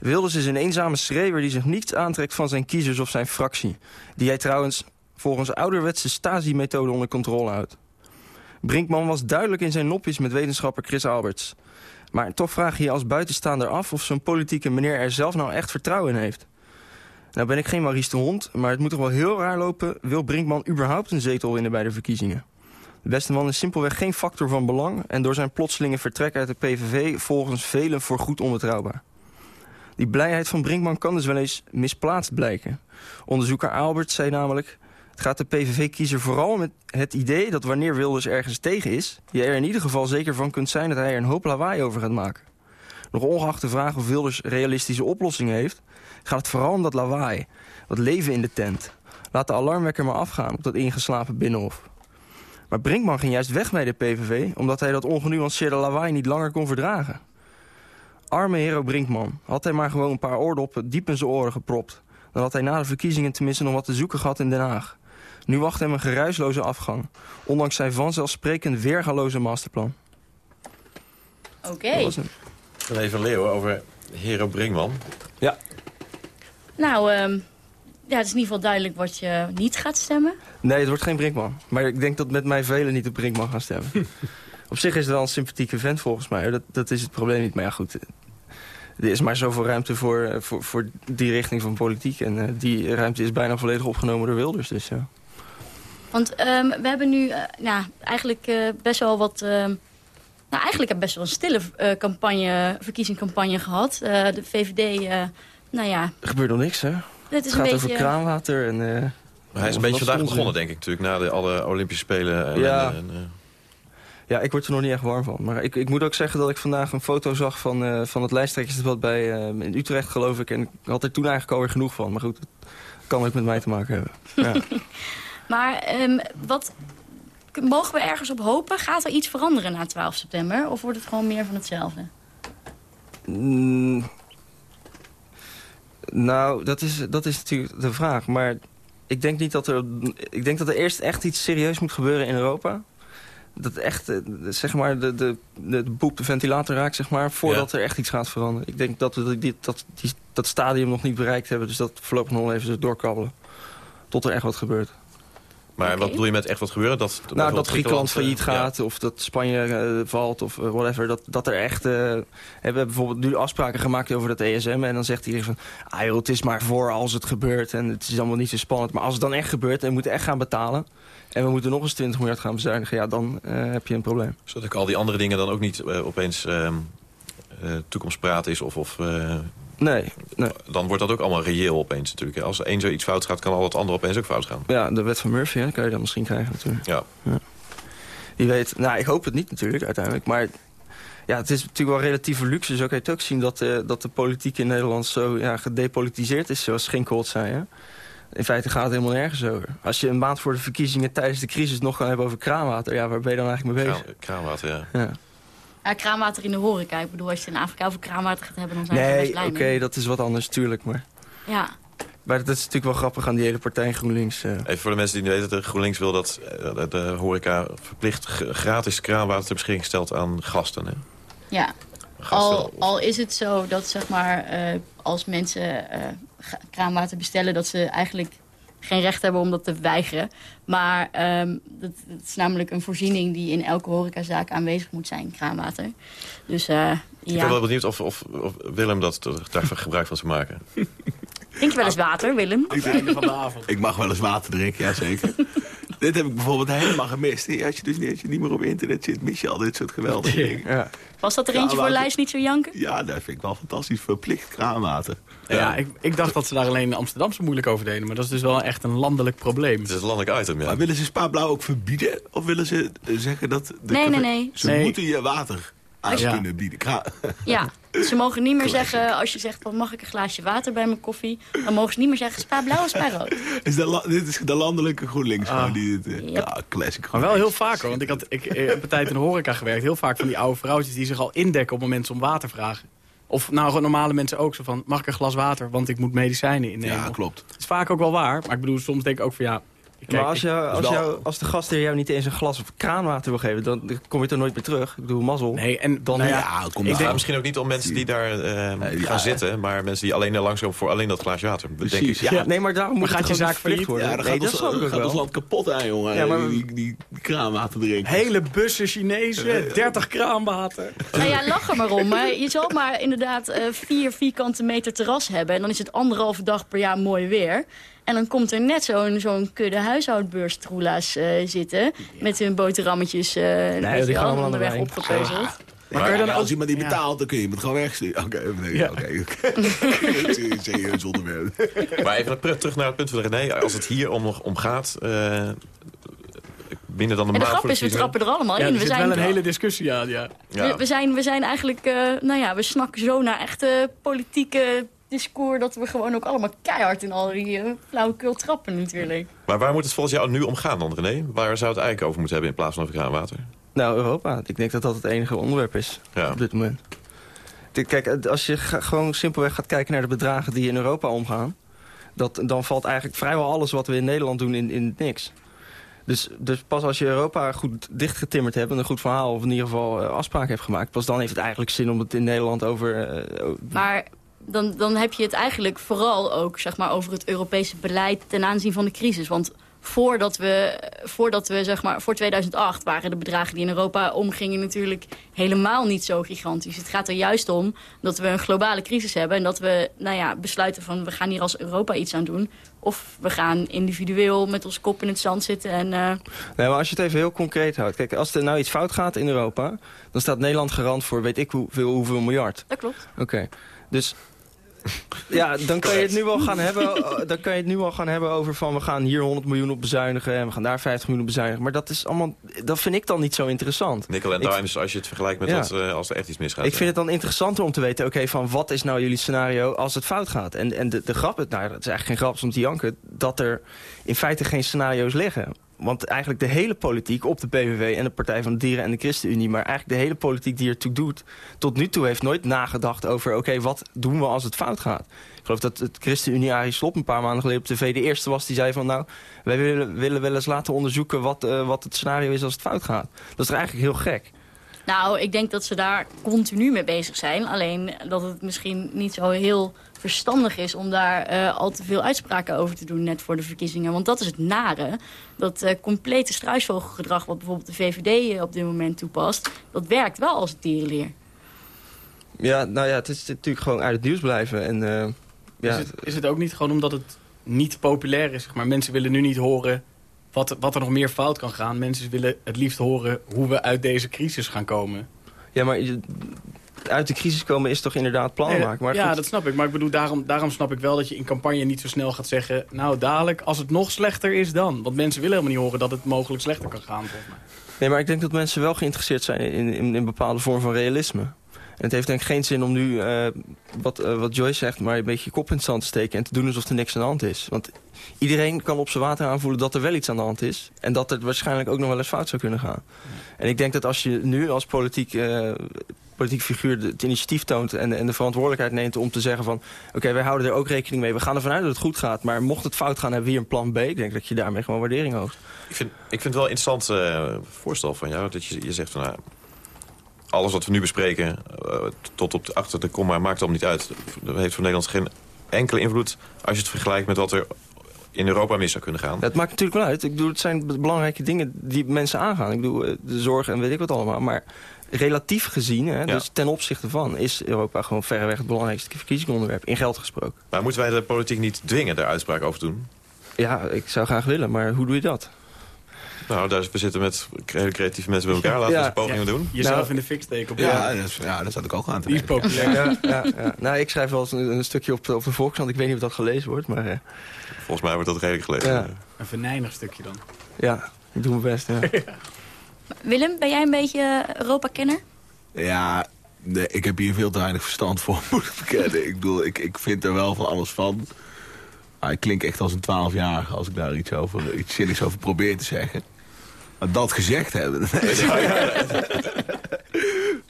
Wilders is een eenzame schreeuwer die zich niets aantrekt van zijn kiezers of zijn fractie. Die hij trouwens volgens ouderwetse Stasi-methode onder controle houdt. Brinkman was duidelijk in zijn nopjes met wetenschapper Chris Alberts. Maar toch vraag je je als buitenstaander af of zo'n politieke meneer er zelf nou echt vertrouwen in heeft. Nou ben ik geen Maurice de Hond, maar het moet toch wel heel raar lopen... wil Brinkman überhaupt een zetel winnen bij de verkiezingen. De beste man is simpelweg geen factor van belang... en door zijn plotselinge vertrek uit de PVV volgens velen voorgoed onbetrouwbaar. Die blijheid van Brinkman kan dus wel eens misplaatst blijken. Onderzoeker Albert zei namelijk... het gaat de PVV-kiezer vooral met het idee dat wanneer Wilders ergens tegen is... je er in ieder geval zeker van kunt zijn dat hij er een hoop lawaai over gaat maken. Nog ongeacht de vraag of Wilders realistische oplossingen heeft... gaat het vooral om dat lawaai, dat leven in de tent. Laat de alarmwekker maar afgaan op dat ingeslapen binnenhof. Maar Brinkman ging juist weg bij de PVV... omdat hij dat ongenuanceerde lawaai niet langer kon verdragen. Arme hero Brinkman. Had hij maar gewoon een paar oordoppen diep in zijn oren gepropt. Dan had hij na de verkiezingen tenminste nog wat te zoeken gehad in Den Haag. Nu wacht hem een geruisloze afgang. Ondanks zijn vanzelfsprekend weergaloze masterplan. Oké. Dat was hem. Dan even Leo over Hero Brinkman. Ja. Nou, ehm, ja, het is in ieder geval duidelijk wat je niet gaat stemmen. Nee, het wordt geen Brinkman. Maar ik denk dat met mij velen niet op Brinkman gaan stemmen. op zich is het wel een sympathieke vent volgens mij. Dat, dat is het probleem niet. Maar ja, goed. Er is maar zoveel ruimte voor, eh, voor, voor die richting van politiek. En eh, die ruimte is bijna volledig opgenomen door Wilders. Dus ja. Want ehm, we hebben nu eh, nou, eigenlijk eh, best wel wat... ehm, nou, eigenlijk heb best wel een stille eh, campagne, verkiezingscampagne gehad. Eh, de VVD, eh, nou ja... Er gebeurt nog niks, hè? Het Het, is een gaat beetje... over kraanwater en... eh, Maar hij is een beetje vandaag begonnen, denk ik, natuurlijk. Na de, alle Olympische Spelen. En, Ja. en, eh, Ja, ik word er nog niet echt warm van. Maar ik, ik moet ook zeggen dat ik vandaag een foto zag van, eh, van het lijsttrekkersdebat bij, eh, in Utrecht, geloof ik. En ik had er toen eigenlijk alweer genoeg van. Maar goed, het kan ook met mij te maken hebben. Ja. Maar ehm, wat, mogen we ergens op hopen? Gaat er iets veranderen na 12 september? Of wordt het gewoon meer van hetzelfde? Mm, nou, dat is, dat is natuurlijk de vraag. Maar ik denk niet dat er... Ik denk dat er eerst echt iets serieus moet gebeuren in Europa. Dat echt, eh, zeg maar, de, de, de, boep de ventilator raakt, zeg maar, voordat er echt iets gaat veranderen. Ik denk dat we die, dat, die, dat stadium nog niet bereikt hebben. Dus dat voorlopig nog even doorkabbelen. Tot er echt wat gebeurt. Maar wat bedoel je met echt wat gebeuren? Dat, Nou, dat Griekenland failliet eh, gaat, of dat Spanje eh, valt, of eh, whatever. Dat, dat er echt... eh, we hebben bijvoorbeeld nu afspraken gemaakt over dat ESM. En dan zegt iedereen van, ah joh, het is maar voor als het gebeurt. En het is allemaal niet zo spannend. Maar als het dan echt gebeurt en we moeten echt gaan betalen... en we moeten nog eens 20 miljard gaan bezuinigen... ja, dan eh, heb je een probleem. Zodat ik al die andere dingen dan ook niet opeens ehm eh, toekomstpraat is. Of, of, eh, Nee, nee. Dan wordt dat ook allemaal reëel opeens natuurlijk. Als één zoiets fout gaat, kan al het andere opeens ook fout gaan. Ja, de wet van Murphy, hè, kan je dan misschien krijgen natuurlijk. Ja. Die weet, nou, ik hoop het niet natuurlijk uiteindelijk, maar ja, het is natuurlijk wel relatieve luxe. Zo kan je het ook zien dat, eh, dat de politiek in Nederland zo ja, gedepolitiseerd is, zoals Schinkel het zei. Hè? In feite gaat het helemaal nergens over. Als je een maand voor de verkiezingen tijdens de crisis nog kan hebben over kraanwater, ja, waar ben je dan eigenlijk mee bezig? Kraan- kraanwater, ja. Ja. Ja, kraanwater in de horeca. Ik bedoel, als je in Afrika over kraanwater gaat hebben, dan zijn we best Nee, blij oké, dat is wat anders, tuurlijk. Maar, Ja. maar dat is natuurlijk wel grappig aan die hele partij GroenLinks. eh. Even voor de mensen die niet weten, de GroenLinks wil dat eh, de, de horeca verplicht gratis kraanwater ter beschikking stelt aan gasten. Hè? Ja. Gasten Al, al is het zo dat zeg maar, eh, als mensen eh, kraanwater bestellen... dat ze eigenlijk geen recht hebben om dat te weigeren. Maar ehm, dat, dat is namelijk een voorziening die in elke horecazaak aanwezig moet zijn, kraanwater. Dus eh, Ik ben wel ja. benieuwd of, of, of Willem dat, daarvan gebruik van zou maken. Drink je wel eens water, Willem? Ik, van de avond. ik mag wel eens water drinken, ja zeker. dit heb ik bijvoorbeeld helemaal gemist. Als je dus niet, als je niet meer op internet zit, mis je al dit soort geweldige dingen. Ja. Was dat er eentje voor. Lijst niet zo janken? Ja, dat vind ik wel fantastisch. Verplicht kraanwater. Ja, ik, ik dacht dat ze daar alleen in Amsterdam zo moeilijk over deden. Maar dat is dus wel echt een landelijk probleem. Het is een landelijk item, ja. Maar willen ze Spa Blauw ook verbieden? Of willen ze eh, zeggen dat... De Nee, nee, nee. Ze Nee. moeten je water aan Ja. kunnen bieden. Ja, ze mogen niet meer zeggen, als je zegt, wat mag ik een glaasje water bij mijn koffie? Dan mogen ze niet meer zeggen, spa blauw of spa rood. Is dit is de landelijke GroenLinks gewoon die dit... eh, Yep. Ja, classic Maar wel heel vaak hoor. Want ik, had, ik eh, heb een tijd in de horeca gewerkt. Heel vaak van die oude vrouwtjes die zich al indekken op momenten om water vragen. Of nou, normale mensen ook zo van, mag ik een glas water? Want ik moet medicijnen innemen. Ja, klopt. Dat is vaak ook wel waar. Maar ik bedoel, soms denk ik ook van ja, Kijk, maar als, als, wel- jou, als de gastheer jou niet eens een glas of kraanwater wil geven... dan kom je er nooit meer terug. Ik bedoel, mazzel. Nee, en dan nou ja, Ja, kom Ik denk misschien ook niet om mensen die daar eh, gaan ja. zitten... maar mensen die alleen langskomen voor alleen dat glaasje water. Denk ik. Precies. Ja, nee, maar daarom moet gaat het je zaak verplicht failliet? worden. Ja, dan nee, gaat, dat ons, gaat ons wel. land kapot aan, jongen. Ja, maar- die, die, die kraanwater drinken. hele bussen Chinezen, 30 kraanwater. Nou ja, lach er maar om. Maar je zal maar inderdaad eh, vier vierkante meter terras hebben. En dan is het anderhalve dag per jaar mooi weer. En dan komt er net zo'n zo'n kudde huishoudbeurstroela's eh zitten. Met hun boterhammetjes uh, die gaan allemaal aan de onderweg opgepeuzeld. Maar, kan je dan ja, als iemand ja. betaalt, dan kun je iemand gewoon wegsturen. Oké, nee, Ja. oké. oké. Serieus onderwerp. Maar even terug- terug naar het punt van René. Als het hier om, om gaat... eh, binnen dan een En de maand grap voor is, we trappen er allemaal Ja, in. er We zit zijn, wel een hele discussie aan, ja. Ja. we, we zijn, we zijn eigenlijk, eh, nou ja, we snakken zo naar echte politieke discours... dat we gewoon ook allemaal keihard in al die uh, flauwekul trappen natuurlijk. Maar waar moet het volgens jou nu om gaan dan, René? Waar zou het eigenlijk over moeten hebben in plaats van over kraanwater? Nou, Europa. Ik denk dat dat het enige onderwerp is Ja. op dit moment. Kijk, als je gewoon simpelweg gaat kijken naar de bedragen die in Europa omgaan... Dat, dan valt eigenlijk vrijwel alles wat we in Nederland doen in, in niks. Dus, dus pas als je Europa goed dichtgetimmerd hebt... en een goed verhaal of in ieder geval eh, afspraken hebt gemaakt... pas dan heeft het eigenlijk zin om het in Nederland over... eh, Maar dan, dan heb je het eigenlijk vooral ook zeg maar, over het Europese beleid ten aanzien van de crisis. Want voordat we, voordat we zeg maar, voor 2008 waren de bedragen die in Europa omgingen natuurlijk helemaal niet zo gigantisch. Het gaat er juist om dat we een globale crisis hebben en dat we nou ja, besluiten van we gaan hier als Europa iets aan doen. Of we gaan individueel met ons kop in het zand zitten en... eh, Nee, maar als je het even heel concreet houdt. Kijk, als er nou iets fout gaat in Europa... dan staat Nederland garant voor weet ik hoeveel, hoeveel miljard. dat klopt. Oké, dus ja, dan kan je het nu wel gaan hebben. eh, Dan kan je het nu wel gaan hebben over van we gaan hier 100 miljoen op bezuinigen en we gaan daar 50 miljoen op bezuinigen. Maar dat is allemaal, dat vind ik dan niet zo interessant. Nickel en Dimes, als je het vergelijkt met Ja. eh, als er echt iets misgaat. Ik vind het dan interessanter om te weten, oké, van wat is nou jullie scenario als het fout gaat? En, en de, de grap, nou, dat is eigenlijk geen grap, om te janken, dat er in feite geen scenario's liggen. Want eigenlijk de hele politiek op de PVV en de Partij van de Dieren en de ChristenUnie... maar eigenlijk de hele politiek die ertoe doet... tot nu toe heeft nooit nagedacht over... oké, wat doen we als het fout gaat? Ik geloof dat het ChristenUnie Arie Slob een paar maanden geleden op tv... de eerste was die zei van... nou, wij willen, willen wel eens laten onderzoeken wat, eh, wat het scenario is als het fout gaat. Dat is eigenlijk heel gek? Nou, ik denk dat ze daar continu mee bezig zijn. Alleen dat het misschien niet zo heel verstandig is om daar eh, al te veel uitspraken over te doen net voor de verkiezingen. Want dat is het nare. Dat eh, complete struisvogelgedrag wat bijvoorbeeld de VVD op dit moment toepast, dat werkt wel als het tierenleer. Ja, nou ja, het is natuurlijk gewoon uit het nieuws blijven. En, eh, ja, Is, het, is het ook niet gewoon omdat het niet populair is? Zeg maar mensen willen nu niet horen wat, wat er nog meer fout kan gaan. Mensen willen het liefst horen hoe we uit deze crisis gaan komen. Ja, maar je- uit de crisis komen is toch inderdaad Nee, maken. Maar ja, goed, dat snap ik. Maar ik bedoel, daarom, daarom snap ik wel dat je in campagne niet zo snel gaat zeggen... nou, dadelijk, als het nog slechter is dan. Want mensen willen helemaal niet horen dat het mogelijk slechter kan gaan, volgens mij. Nee, maar ik denk dat mensen wel geïnteresseerd zijn in, in, in een bepaalde vorm van realisme. En het heeft denk ik geen zin om nu, eh, wat, eh, wat Joyce zegt, maar een beetje je kop in het zand te steken... en te doen alsof er niks aan de hand is. Want iedereen kan op zijn water aanvoelen dat er wel iets aan de hand is... en dat het waarschijnlijk ook nog wel eens fout zou kunnen gaan. En ik denk dat als je nu als politiek, eh, politiek figuur het initiatief toont... En, en de verantwoordelijkheid neemt om te zeggen van... oké, wij houden er ook rekening mee, we gaan ervan uit dat het goed gaat... maar mocht het fout gaan, hebben we hier een plan B. Ik denk dat je daarmee gewoon waardering hoogt. Ik vind, ik vind het wel een interessant voorstel van jou. Dat je, je zegt van... nou, alles wat we nu bespreken, eh, tot op de, achter de komma, maakt allemaal niet uit. Dat heeft voor Nederland geen enkele invloed... als je het vergelijkt met wat er in Europa mis zou kunnen gaan. Het maakt natuurlijk wel uit. Ik bedoel, het zijn be- belangrijke dingen die mensen aangaan. Ik bedoel, eh, de zorg en weet ik wat allemaal. Maar relatief gezien, hè, dus ten opzichte van... is Europa gewoon verreweg het belangrijkste verkiezingsonderwerp. In geld gesproken. Maar moeten wij de politiek niet dwingen daar uitspraak over te doen? Ja, ik zou graag willen, maar hoe doe je dat? Nou, daar, we zitten met hele creatieve mensen bij elkaar. Laten we Ja. eens pogingen Ja. doen. Jezelf Nou, in de fik steken. Op Ja, dat, ja, dat zat ik ook aan te Die is populair. Ja, ja, ja. Nou, ik schrijf wel eens een, een stukje op de, op de Volkskrant. Ik weet niet of dat gelezen wordt, maar eh, Volgens mij wordt dat redelijk gelezen. Ja. Een venijnig stukje dan. ja, ik doe mijn best. Ja. Willem, ben jij een beetje Europa-kenner? Ja, nee, ik heb hier veel te weinig verstand voor, moet ik bekennen. Ik bedoel, ik, ik vind er wel van alles van. Maar ik klink echt als een twaalfjarige als ik daar iets, over, iets zinnigs over probeer te zeggen. Maar dat gezegd hebben...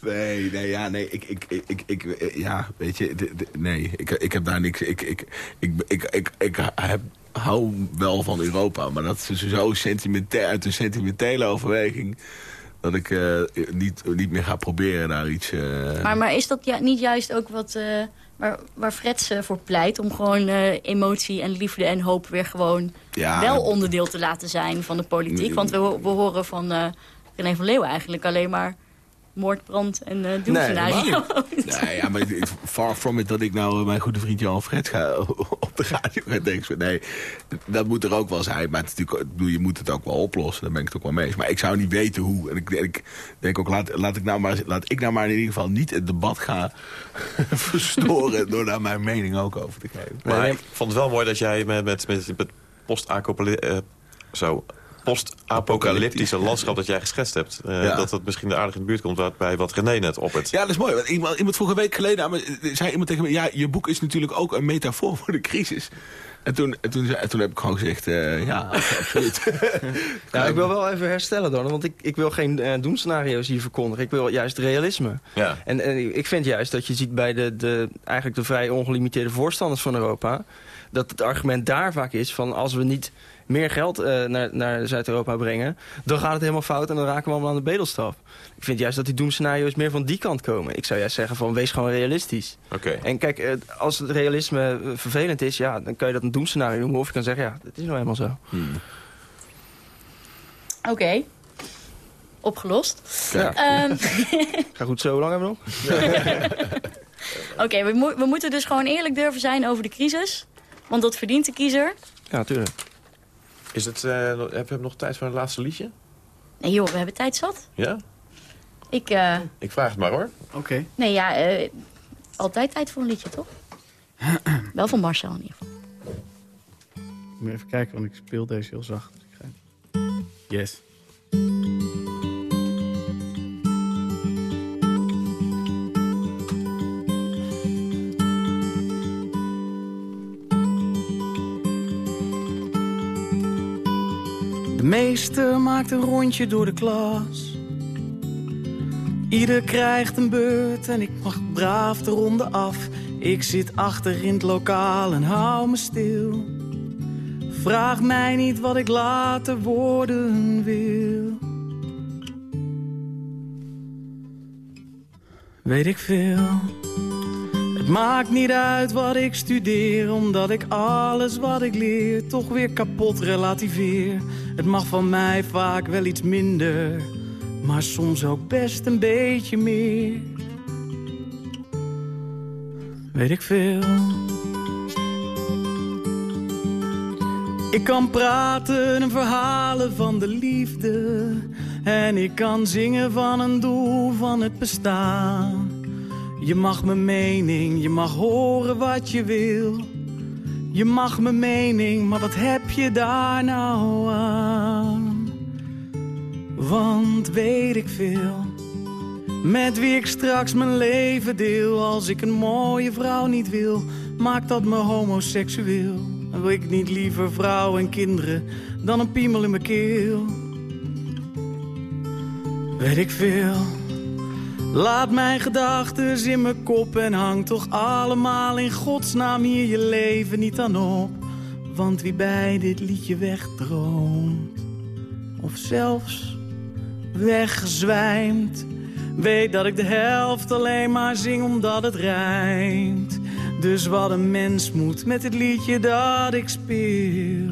Nee, nee, ja, nee, ik, ik, ik, ik, ik- ja, weet je, nee, ik, ik heb daar niks, ik, ik, ik, ik, ik, ik heb hou wel van Europa. Maar dat is zo sentimenteel, uit een sentimentele overweging... dat ik eh, niet, niet meer ga proberen daar iets... eh, Maar, maar is dat ja, niet juist ook wat eh, waar, waar Freds eh, voor pleit? Om gewoon eh, emotie en liefde en hoop weer gewoon Ja. wel onderdeel te laten zijn van de politiek? Want we, ho- we horen van eh René van Leeuwen eigenlijk alleen maar moord, brand en eh doemscenario. Nee, ja, maar far from it dat ik nou eh, mijn goede vriend Jan Fred ga op de radio ga denken. Nee, dat moet er ook wel zijn. Maar het is natuurlijk, bedoel, je moet het ook wel oplossen. Daar ben ik het ook wel mee eens. Maar ik zou niet weten hoe. En ik, ik denk ook, laat, laat, ik nou maar, laat ik nou maar in ieder geval niet het debat gaan verstoren... door daar mijn mening ook over te geven. Maar ik vond het wel mooi dat jij met, met, met, post-acopali- eh, zo, post-apocalyptische landschap dat jij geschetst hebt. eh, Ja. Dat dat misschien aardig in de buurt komt wat- bij wat René net op het. Ja, dat is mooi. Want iemand, iemand vroeg een week geleden aan me, zei iemand tegen me... ja, je boek is natuurlijk ook een metafoor voor de crisis. En toen, en toen, zei- toen heb ik gewoon gezegd, eh, ja, absoluut. Nou, ik wil wel even herstellen dan, want ik, ik wil geen eh doemscenario's hier verkondigen. Ik wil juist realisme. Ja. En, en ik vind juist dat je ziet bij de, de, eigenlijk de vrij ongelimiteerde voorstanders van Europa... dat het argument daar vaak is van als we niet meer geld eh, naar, naar Zuid-Europa brengen... dan gaat het helemaal fout en dan raken we allemaal aan de bedelstaf. Ik vind juist dat die doemscenario's meer van die kant komen. Ik zou juist zeggen van wees gewoon realistisch. Oké. En kijk, eh, als het realisme eh, vervelend is, ja, dan kan je dat een doemscenario noemen... of je kan zeggen, ja, het is nou helemaal zo. Oké. Opgelost. Ja. Ehm, Ga goed zo, hoe lang hebben we nog? Oké, we, mo- we moeten dus gewoon eerlijk durven zijn over de crisis. Want dat verdient de kiezer. Ja, natuurlijk. Is het, eh, nog- heb je nog tijd voor een laatste liedje? Nee joh, we hebben tijd zat. Ja? Ik, eh, Ik vraag het maar hoor. Oké. nee ja, eh, altijd tijd voor een liedje, toch? Wel van Marcel in ieder geval. Ik moet even kijken, want ik speel deze heel zacht. Dus ik ga- Yes. Meester maakt een rondje door de klas. Ieder krijgt een beurt en ik mag braaf de ronde af. Ik zit achter in het lokaal en hou me stil. Vraag mij niet wat ik later worden wil. Weet ik veel. Maakt niet uit wat ik studeer, omdat ik alles wat ik leer toch weer kapot relativeer. Het mag van mij vaak wel iets minder, maar soms ook best een beetje meer. Weet ik veel. Ik kan praten en verhalen van de liefde. En ik kan zingen van een doel van het bestaan. Je mag mijn mening, je mag horen wat je wil. Je mag mijn mening, maar wat heb je daar nou aan? Want weet ik veel, met wie ik straks mijn leven deel. Als ik een mooie vrouw niet wil, maakt dat me homoseksueel. Dan wil ik niet liever vrouw en kinderen dan een piemel in mijn keel. Weet ik veel. Laat mijn gedachten in mijn kop en hang toch allemaal in godsnaam hier je leven niet aan op. Want wie bij dit liedje wegdroomt, of zelfs weggezwijmt, weet dat ik de helft alleen maar zing omdat het rijmt. Dus wat een mens moet met het liedje dat ik speel,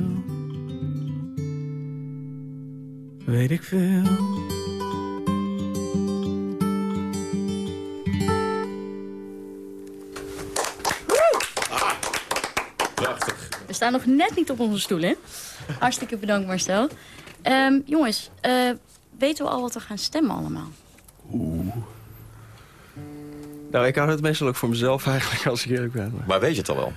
weet ik veel. Staan nog net niet op onze stoelen. Hartstikke bedankt Marcel. Ehm, jongens, eh, weten we al wat we gaan stemmen allemaal? Nou, ik hou het meestal ook voor mezelf eigenlijk, als ik eerlijk ben. Maar weet je het al wel?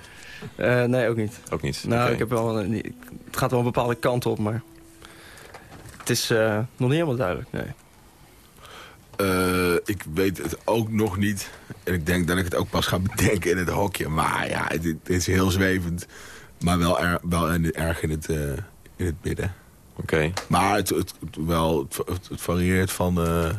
Eh, nee, ook niet. Ook niet? Nou, ik heb wel een, het gaat wel een bepaalde kant op, maar het is eh, nog niet helemaal duidelijk, nee. Eh, ik weet het ook nog niet. En ik denk dat ik het ook pas ga bedenken in het hokje. Maar ja, het, het is heel zwevend. Maar wel, er, wel in- erg in het, eh, in het midden. Oké. Maar het, het, het wel, het, varieert van eh,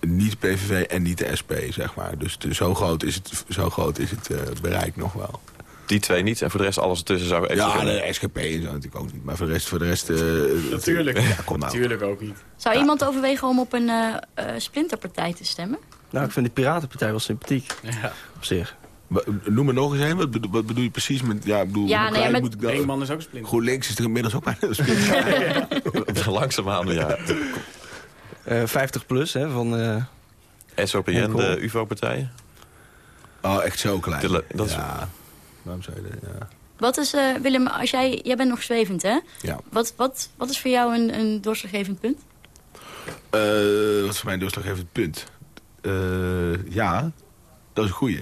niet PVV en niet de SP, zeg maar. Dus de- zo groot is het, zo groot is het eh, bereik nog wel. Die twee niet. En voor de rest alles ertussen zou even... Ja, de SGP en zo natuurlijk ook niet. Maar voor de rest... Voor de rest eh, Natuurlijk. Ja, kom nou. Natuurlijk ook niet. Zou iemand overwegen om op een eh, eh, splinterpartij te stemmen? Nou, ik vind die Piratenpartij wel sympathiek. Ja. Op zich. Noem me nog eens een. Wat bedoel, wat bedoel je precies met... Ja, ik bedoel, Ja, nee, met- moet ik dat... Brinkman is ook splinter. GroenLinks is er inmiddels ook bijna een splinter. Langzaamaan, ja. Eh 50 plus, hè, van... eh, SOPN, Enkel. de UVO-partij. Oh, echt zo klein. De dat is- ja. Waarom zou je dat? Ja. Wat is, eh, Willem, als jij, jij bent nog zwevend, hè? Ja. Wat, wat, wat is voor jou een, een doorslaggevend punt? Eh, wat is voor mij een doorslaggevend punt? Eh, ja, dat is een goeie.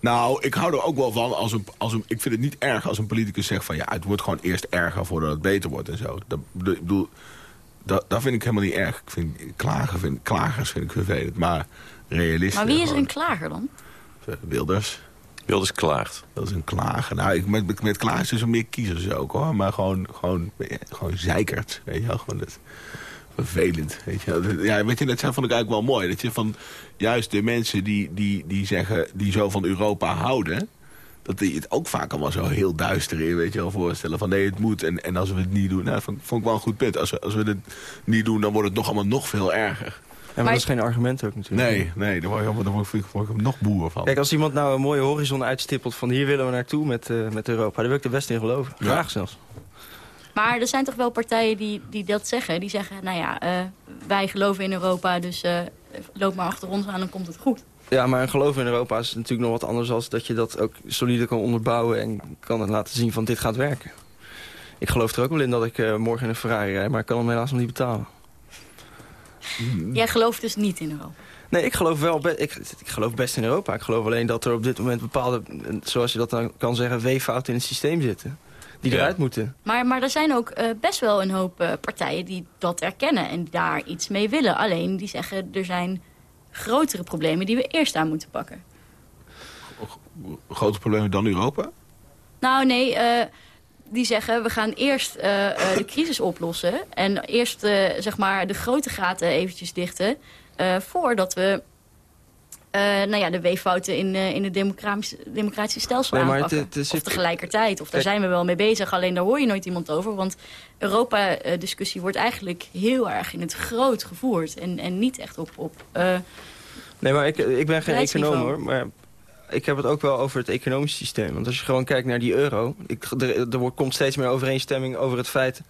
Nou, ik hou er ook wel van als een, als een... Ik vind het niet erg als een politicus zegt van... ja, het wordt gewoon eerst erger voordat het beter wordt en zo. Dat, ik bedoel, dat, dat vind ik helemaal niet erg. Ik vind, klagen vind, klagers vind ik vervelend, maar realistisch. Maar wie is een klager dan? Wilders. Wilders klaagt. Dat is een klager. Nou, ik, met, met, met klagers is er meer kiezers ook, hoor. Maar gewoon, gewoon, gewoon zeikert, weet je wel. Gewoon het, vervelend, weet je. Ja, weet je, dat vond ik eigenlijk wel mooi. Dat je van, juist de mensen die, die, die zeggen, die zo van Europa houden... dat die het ook vaak allemaal zo heel duister in, weet je wel, voorstellen. Van nee, het moet en, en als we het niet doen... Nou, dat vond, vond ik wel een goed punt. Als we, als we het niet doen, dan wordt het nog allemaal nog veel erger. Ja, maar, dat is geen argument ook natuurlijk. Nee, nee, daar word ik, daar word ik, word ik nog boer van. Kijk, als iemand nou een mooie horizon uitstippelt van hier willen we naartoe met, eh, met Europa, daar wil ik er best in geloven. Ja. Graag zelfs. Maar er zijn toch wel partijen die, die dat zeggen. Die zeggen, nou ja, eh, wij geloven in Europa, dus eh, loop maar achter ons aan, dan komt het goed. Ja, maar een geloof in Europa is natuurlijk nog wat anders dan dat je dat ook solide kan onderbouwen en kan laten zien van dit gaat werken. Ik geloof er ook wel in dat ik eh, morgen in een Ferrari rijd, maar ik kan hem helaas nog niet betalen. Jij gelooft dus niet in Europa. Nee, ik geloof wel ik, ik geloof best in Europa. Ik geloof alleen dat er op dit moment bepaalde, zoals je dat dan kan zeggen, weeffouten in het systeem zitten. Die Ja. eruit moeten. Maar, maar er zijn ook eh, best wel een hoop eh, partijen die dat erkennen en daar iets mee willen. Alleen die zeggen, er zijn grotere problemen die we eerst aan moeten pakken. Grote problemen dan Europa? Nou nee, eh, die zeggen we gaan eerst eh, eh, de crisis oplossen. En eerst eh, zeg maar de grote gaten eventjes dichten. eh, voordat we eh, nou ja, de weeffouten in, eh, in het democratische, democratische stelsel Nee, aanpakken. het- het is- of tegelijkertijd. Of daar zijn we wel mee bezig. Alleen daar hoor je nooit iemand over. Want Europa-discussie wordt eigenlijk heel erg in het groot gevoerd. En, en niet echt op... op eh, Nee, maar ik, ik ben geen econoom hoor. Maar ik heb het ook wel over het economisch systeem. Want als je gewoon kijkt naar die euro... Ik, er, er wordt- komt steeds meer overeenstemming over het feit...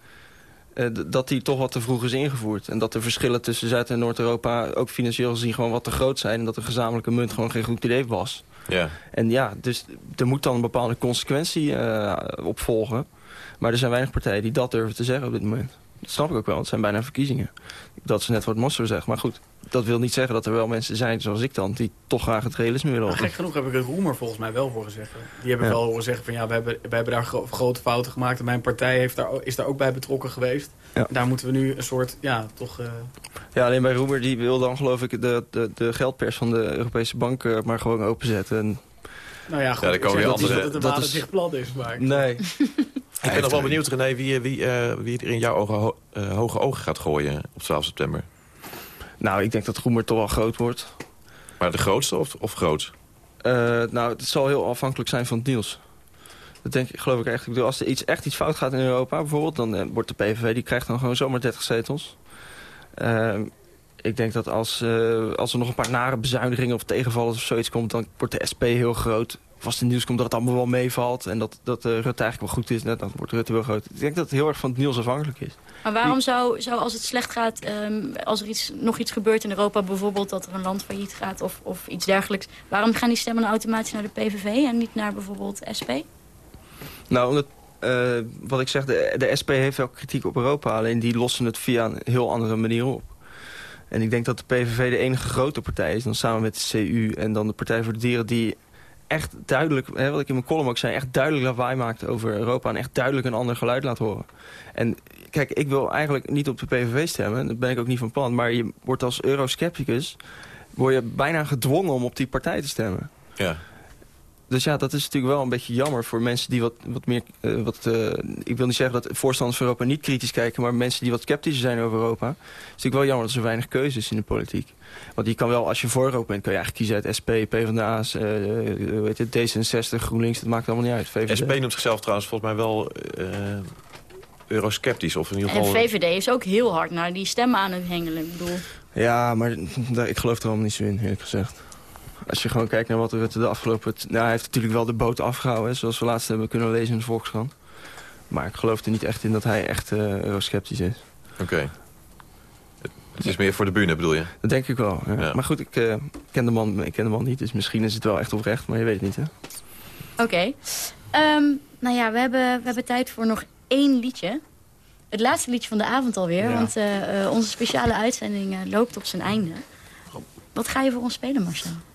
eh, dat die toch wat te vroeg is ingevoerd. En dat de verschillen tussen Zuid- en Noord-Europa... ook financieel gezien gewoon wat te groot zijn. En dat een gezamenlijke munt gewoon geen goed idee was. Ja. En ja, dus er moet dan een bepaalde consequentie eh, op volgen. Maar er zijn weinig partijen die dat durven te zeggen op dit moment. Dat snap ik ook wel, het zijn bijna verkiezingen. Dat is net wat Mosser zegt. Maar goed, dat wil niet zeggen dat er wel mensen zijn zoals ik dan... die toch graag het realisme willen Maar op. gek genoeg heb ik het Roemer volgens mij wel horen zeggen. Die hebben Ja. wel horen zeggen van ja, we hebben, we hebben daar gro- grote fouten gemaakt. En mijn partij heeft daar, is daar ook bij betrokken geweest. Ja. Daar moeten we nu een soort, ja, toch... eh, Ja, alleen bij Roemer die wil dan geloof ik de, de, de geldpers van de Europese bank eh, maar gewoon openzetten. En, nou ja, goed, Ja, dan ik komen zeg weer dat, niet andere- dat het een dat is- plan is. Maar nee. Ik ben nog wel benieuwd, René, wie, wie, eh, wie er in jouw ogen ho- eh, hoge ogen gaat gooien op 12 september. Nou, ik denk dat Roemer toch wel groot wordt. Maar de grootste of, of groot? Eh, nou, het zal heel afhankelijk zijn van het nieuws. Dat denk ik, geloof ik echt. Ik bedoel, als er iets, echt iets fout gaat in Europa bijvoorbeeld... dan wordt de PVV, die krijgt dan gewoon zomaar 30 zetels. Ik denk dat als, als er nog een paar nare bezuinigingen of tegenvallen of zoiets komt... dan wordt de SP heel groot. Of als het nieuws komt dat het allemaal wel meevalt... en dat, dat eh, Rutte eigenlijk wel goed is, net, dan wordt Rutte wel groot. Ik denk dat het heel erg van het nieuws afhankelijk is. maar waarom zou, zou als het slecht gaat, ehm, als er iets, nog iets gebeurt in Europa... bijvoorbeeld dat er een land failliet gaat of, of iets dergelijks... waarom gaan die stemmen dan automatisch naar de PVV en niet naar bijvoorbeeld SP? Nou, omdat, eh, wat ik zeg, de, de SP heeft wel kritiek op Europa... alleen die lossen het via een heel andere manier op. En ik denk dat de PVV de enige grote partij is... dan samen met de CU en dan de Partij voor de Dieren... die echt duidelijk, hè, wat ik in mijn column ook zei... echt duidelijk lawaai maakt over Europa... en echt duidelijk een ander geluid laat horen. En kijk, ik wil eigenlijk niet op de PVV stemmen. Dat ben ik ook niet van plan. Maar je wordt als euroscepticus... word je bijna gedwongen om op die partij te stemmen. Ja. Dus ja, dat is natuurlijk wel een beetje jammer voor mensen die wat, wat meer... eh, wat, eh, ik wil niet zeggen dat voorstanders van Europa niet kritisch kijken... maar mensen die wat sceptischer zijn over Europa. Het is natuurlijk wel jammer dat er zo weinig keuze is in de politiek. Want je kan wel, als je voor Europa bent, kan je eigenlijk kiezen uit SP, PvdA's, eh hoe heet het, D66, GroenLinks. Dat maakt allemaal niet uit. VVD. SP noemt zichzelf trouwens volgens mij wel eh, eurosceptisch. Of in ieder En geval... VVD is ook heel hard naar die stemmen aan het hengelen. Ik bedoel, Ja, maar ik geloof er allemaal niet zo in, eerlijk gezegd. Als je gewoon kijkt naar wat Rutte de afgelopen... Nou, hij heeft natuurlijk wel de boot afgehouden, zoals we laatst hebben kunnen lezen in de Volkskrant. Maar ik geloof er niet echt in dat hij echt eh eurosceptisch is. Oké. Het is meer voor de bühne, bedoel je? Dat denk ik wel. ja. Ja. Maar goed, ik, eh, ken de man, ik ken de man niet, dus misschien is het wel echt oprecht, maar je weet het niet, hè? Oké. Ehm, nou ja, we hebben, we hebben tijd voor nog één liedje. Het laatste liedje van de avond alweer. Ja. Want eh, eh, onze speciale uitzending loopt op zijn einde. Wat ga je voor ons spelen, Marcel?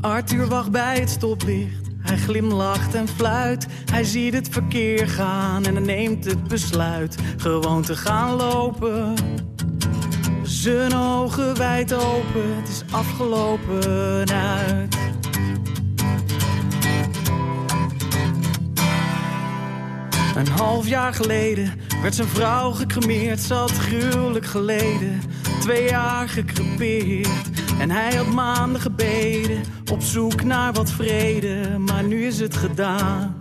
Arthur wacht bij het stoplicht. Hij glimlacht en fluit. Hij ziet het verkeer gaan en hij neemt het besluit gewoon te gaan lopen. Zijn ogen wijd open, het is afgelopen uit. Een half jaar geleden werd zijn vrouw gecremeerd. Ze gruwelijk geleden, twee jaar gecrepeerd. En hij had maanden gebeden, op zoek naar wat vrede. Maar nu is het gedaan.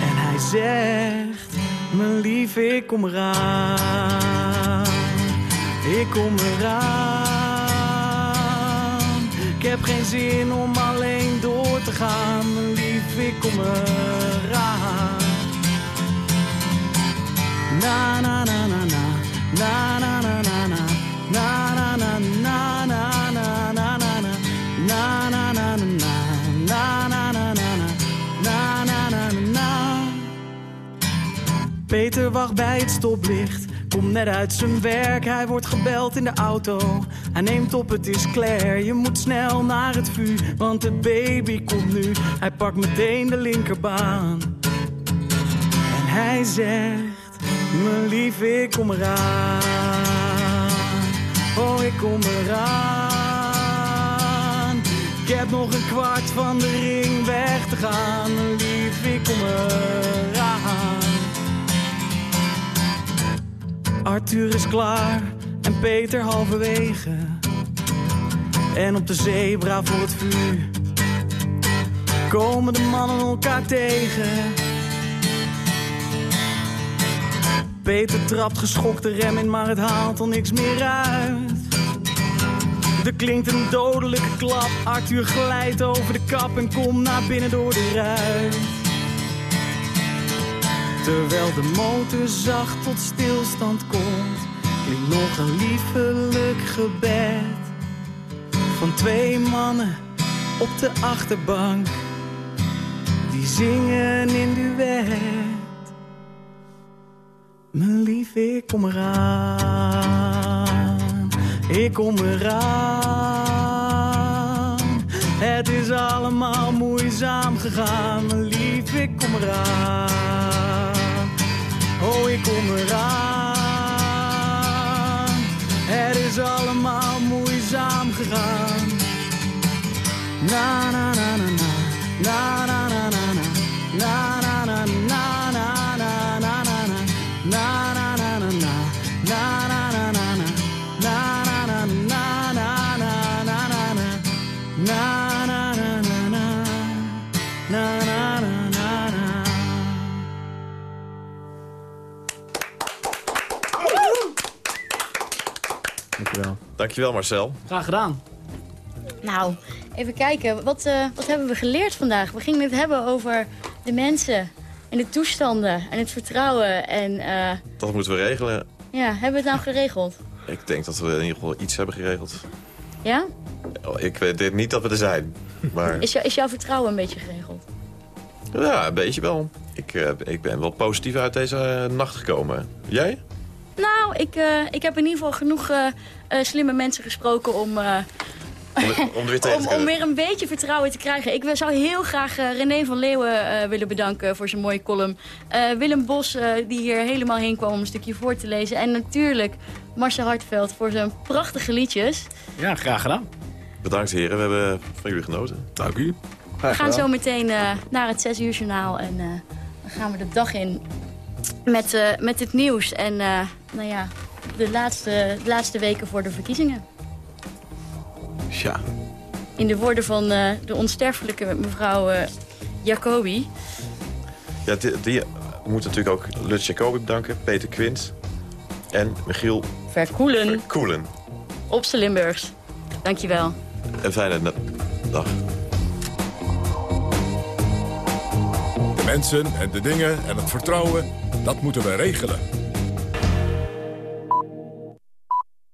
En hij zegt, mijn lief, ik kom eraan. Ik kom eraan. Ik heb geen zin om alleen door te gaan. Mijn lief, ik kom eraan. Na na na. Na na na na bij het stoplicht. Komt net uit zijn werk, hij wordt gebeld in de auto. Hij neemt op, het is Claire. Je moet snel naar het vuur, want het baby komt nu. Hij pakt meteen de linkerbaan. En hij zegt, mijn lief, ik kom eraan. Oh, ik kom eraan. Ik heb nog een kwart van de ring weg te gaan. Mijn lief, ik kom eraan. Arthur is klaar en Peter halverwege. En op de zebra voor het vuur komen de mannen elkaar tegen. Peter trapt geschokt de rem in, maar het haalt al niks meer uit. Er klinkt een dodelijke klap, Arthur glijdt over de kap en komt naar binnen door de ruit. Terwijl de motor zacht tot stilstand komt, klinkt nog een liefelijk gebed. Van twee mannen op de achterbank, die zingen in duet. Mijn lief, ik kom eraan, ik kom eraan. Het is allemaal moeizaam gegaan, mijn lief, ik kom eraan. Oh, ik kom eraan. Het is allemaal moeizaam gegaan. Na na na na na, na na Dankjewel. Marcel. Graag gedaan. Nou, even kijken. Wat, eh, wat hebben we geleerd vandaag? We gingen het hebben over de mensen en de toestanden en het vertrouwen. En eh, Dat moeten we regelen. ja, hebben we het nou geregeld? Ik denk dat we in ieder geval iets hebben geregeld. Ja? Ik weet niet dat we er zijn. Maar Is, jou- is jouw vertrouwen een beetje geregeld? ja, een beetje wel. Ik, eh, ik ben wel positief uit deze nacht gekomen. Jij? Nou, ik, eh, ik heb in ieder geval genoeg slimme mensen gesproken om... eh, Om, om er weer om, te om weer een beetje vertrouwen te krijgen. Ik wil- zou heel graag eh, René van Leeuwen eh, willen bedanken voor zijn mooie column. Eh, Willem Bos, eh, die hier helemaal heen kwam om een stukje voor te lezen. En natuurlijk Marcel Hartveld voor zijn prachtige liedjes. Ja, graag gedaan. Bedankt heren, we hebben van jullie genoten. Dank u. We gaan zo meteen eh, naar het 6 uur journaal. En eh, dan gaan we de dag in met, eh, met het nieuws. En eh, nou ja, de laatste, de laatste weken voor de verkiezingen. Tja. In de woorden van eh, de onsterfelijke mevrouw eh, Jacobi. Ja, die, die- we moeten natuurlijk ook Lutz Jacobi bedanken, Peter Quint en Michiel Verkoelen Koelen. op z'n Limburgs. Dankjewel. Een fijne dag. De mensen en de dingen en het vertrouwen, dat moeten we regelen.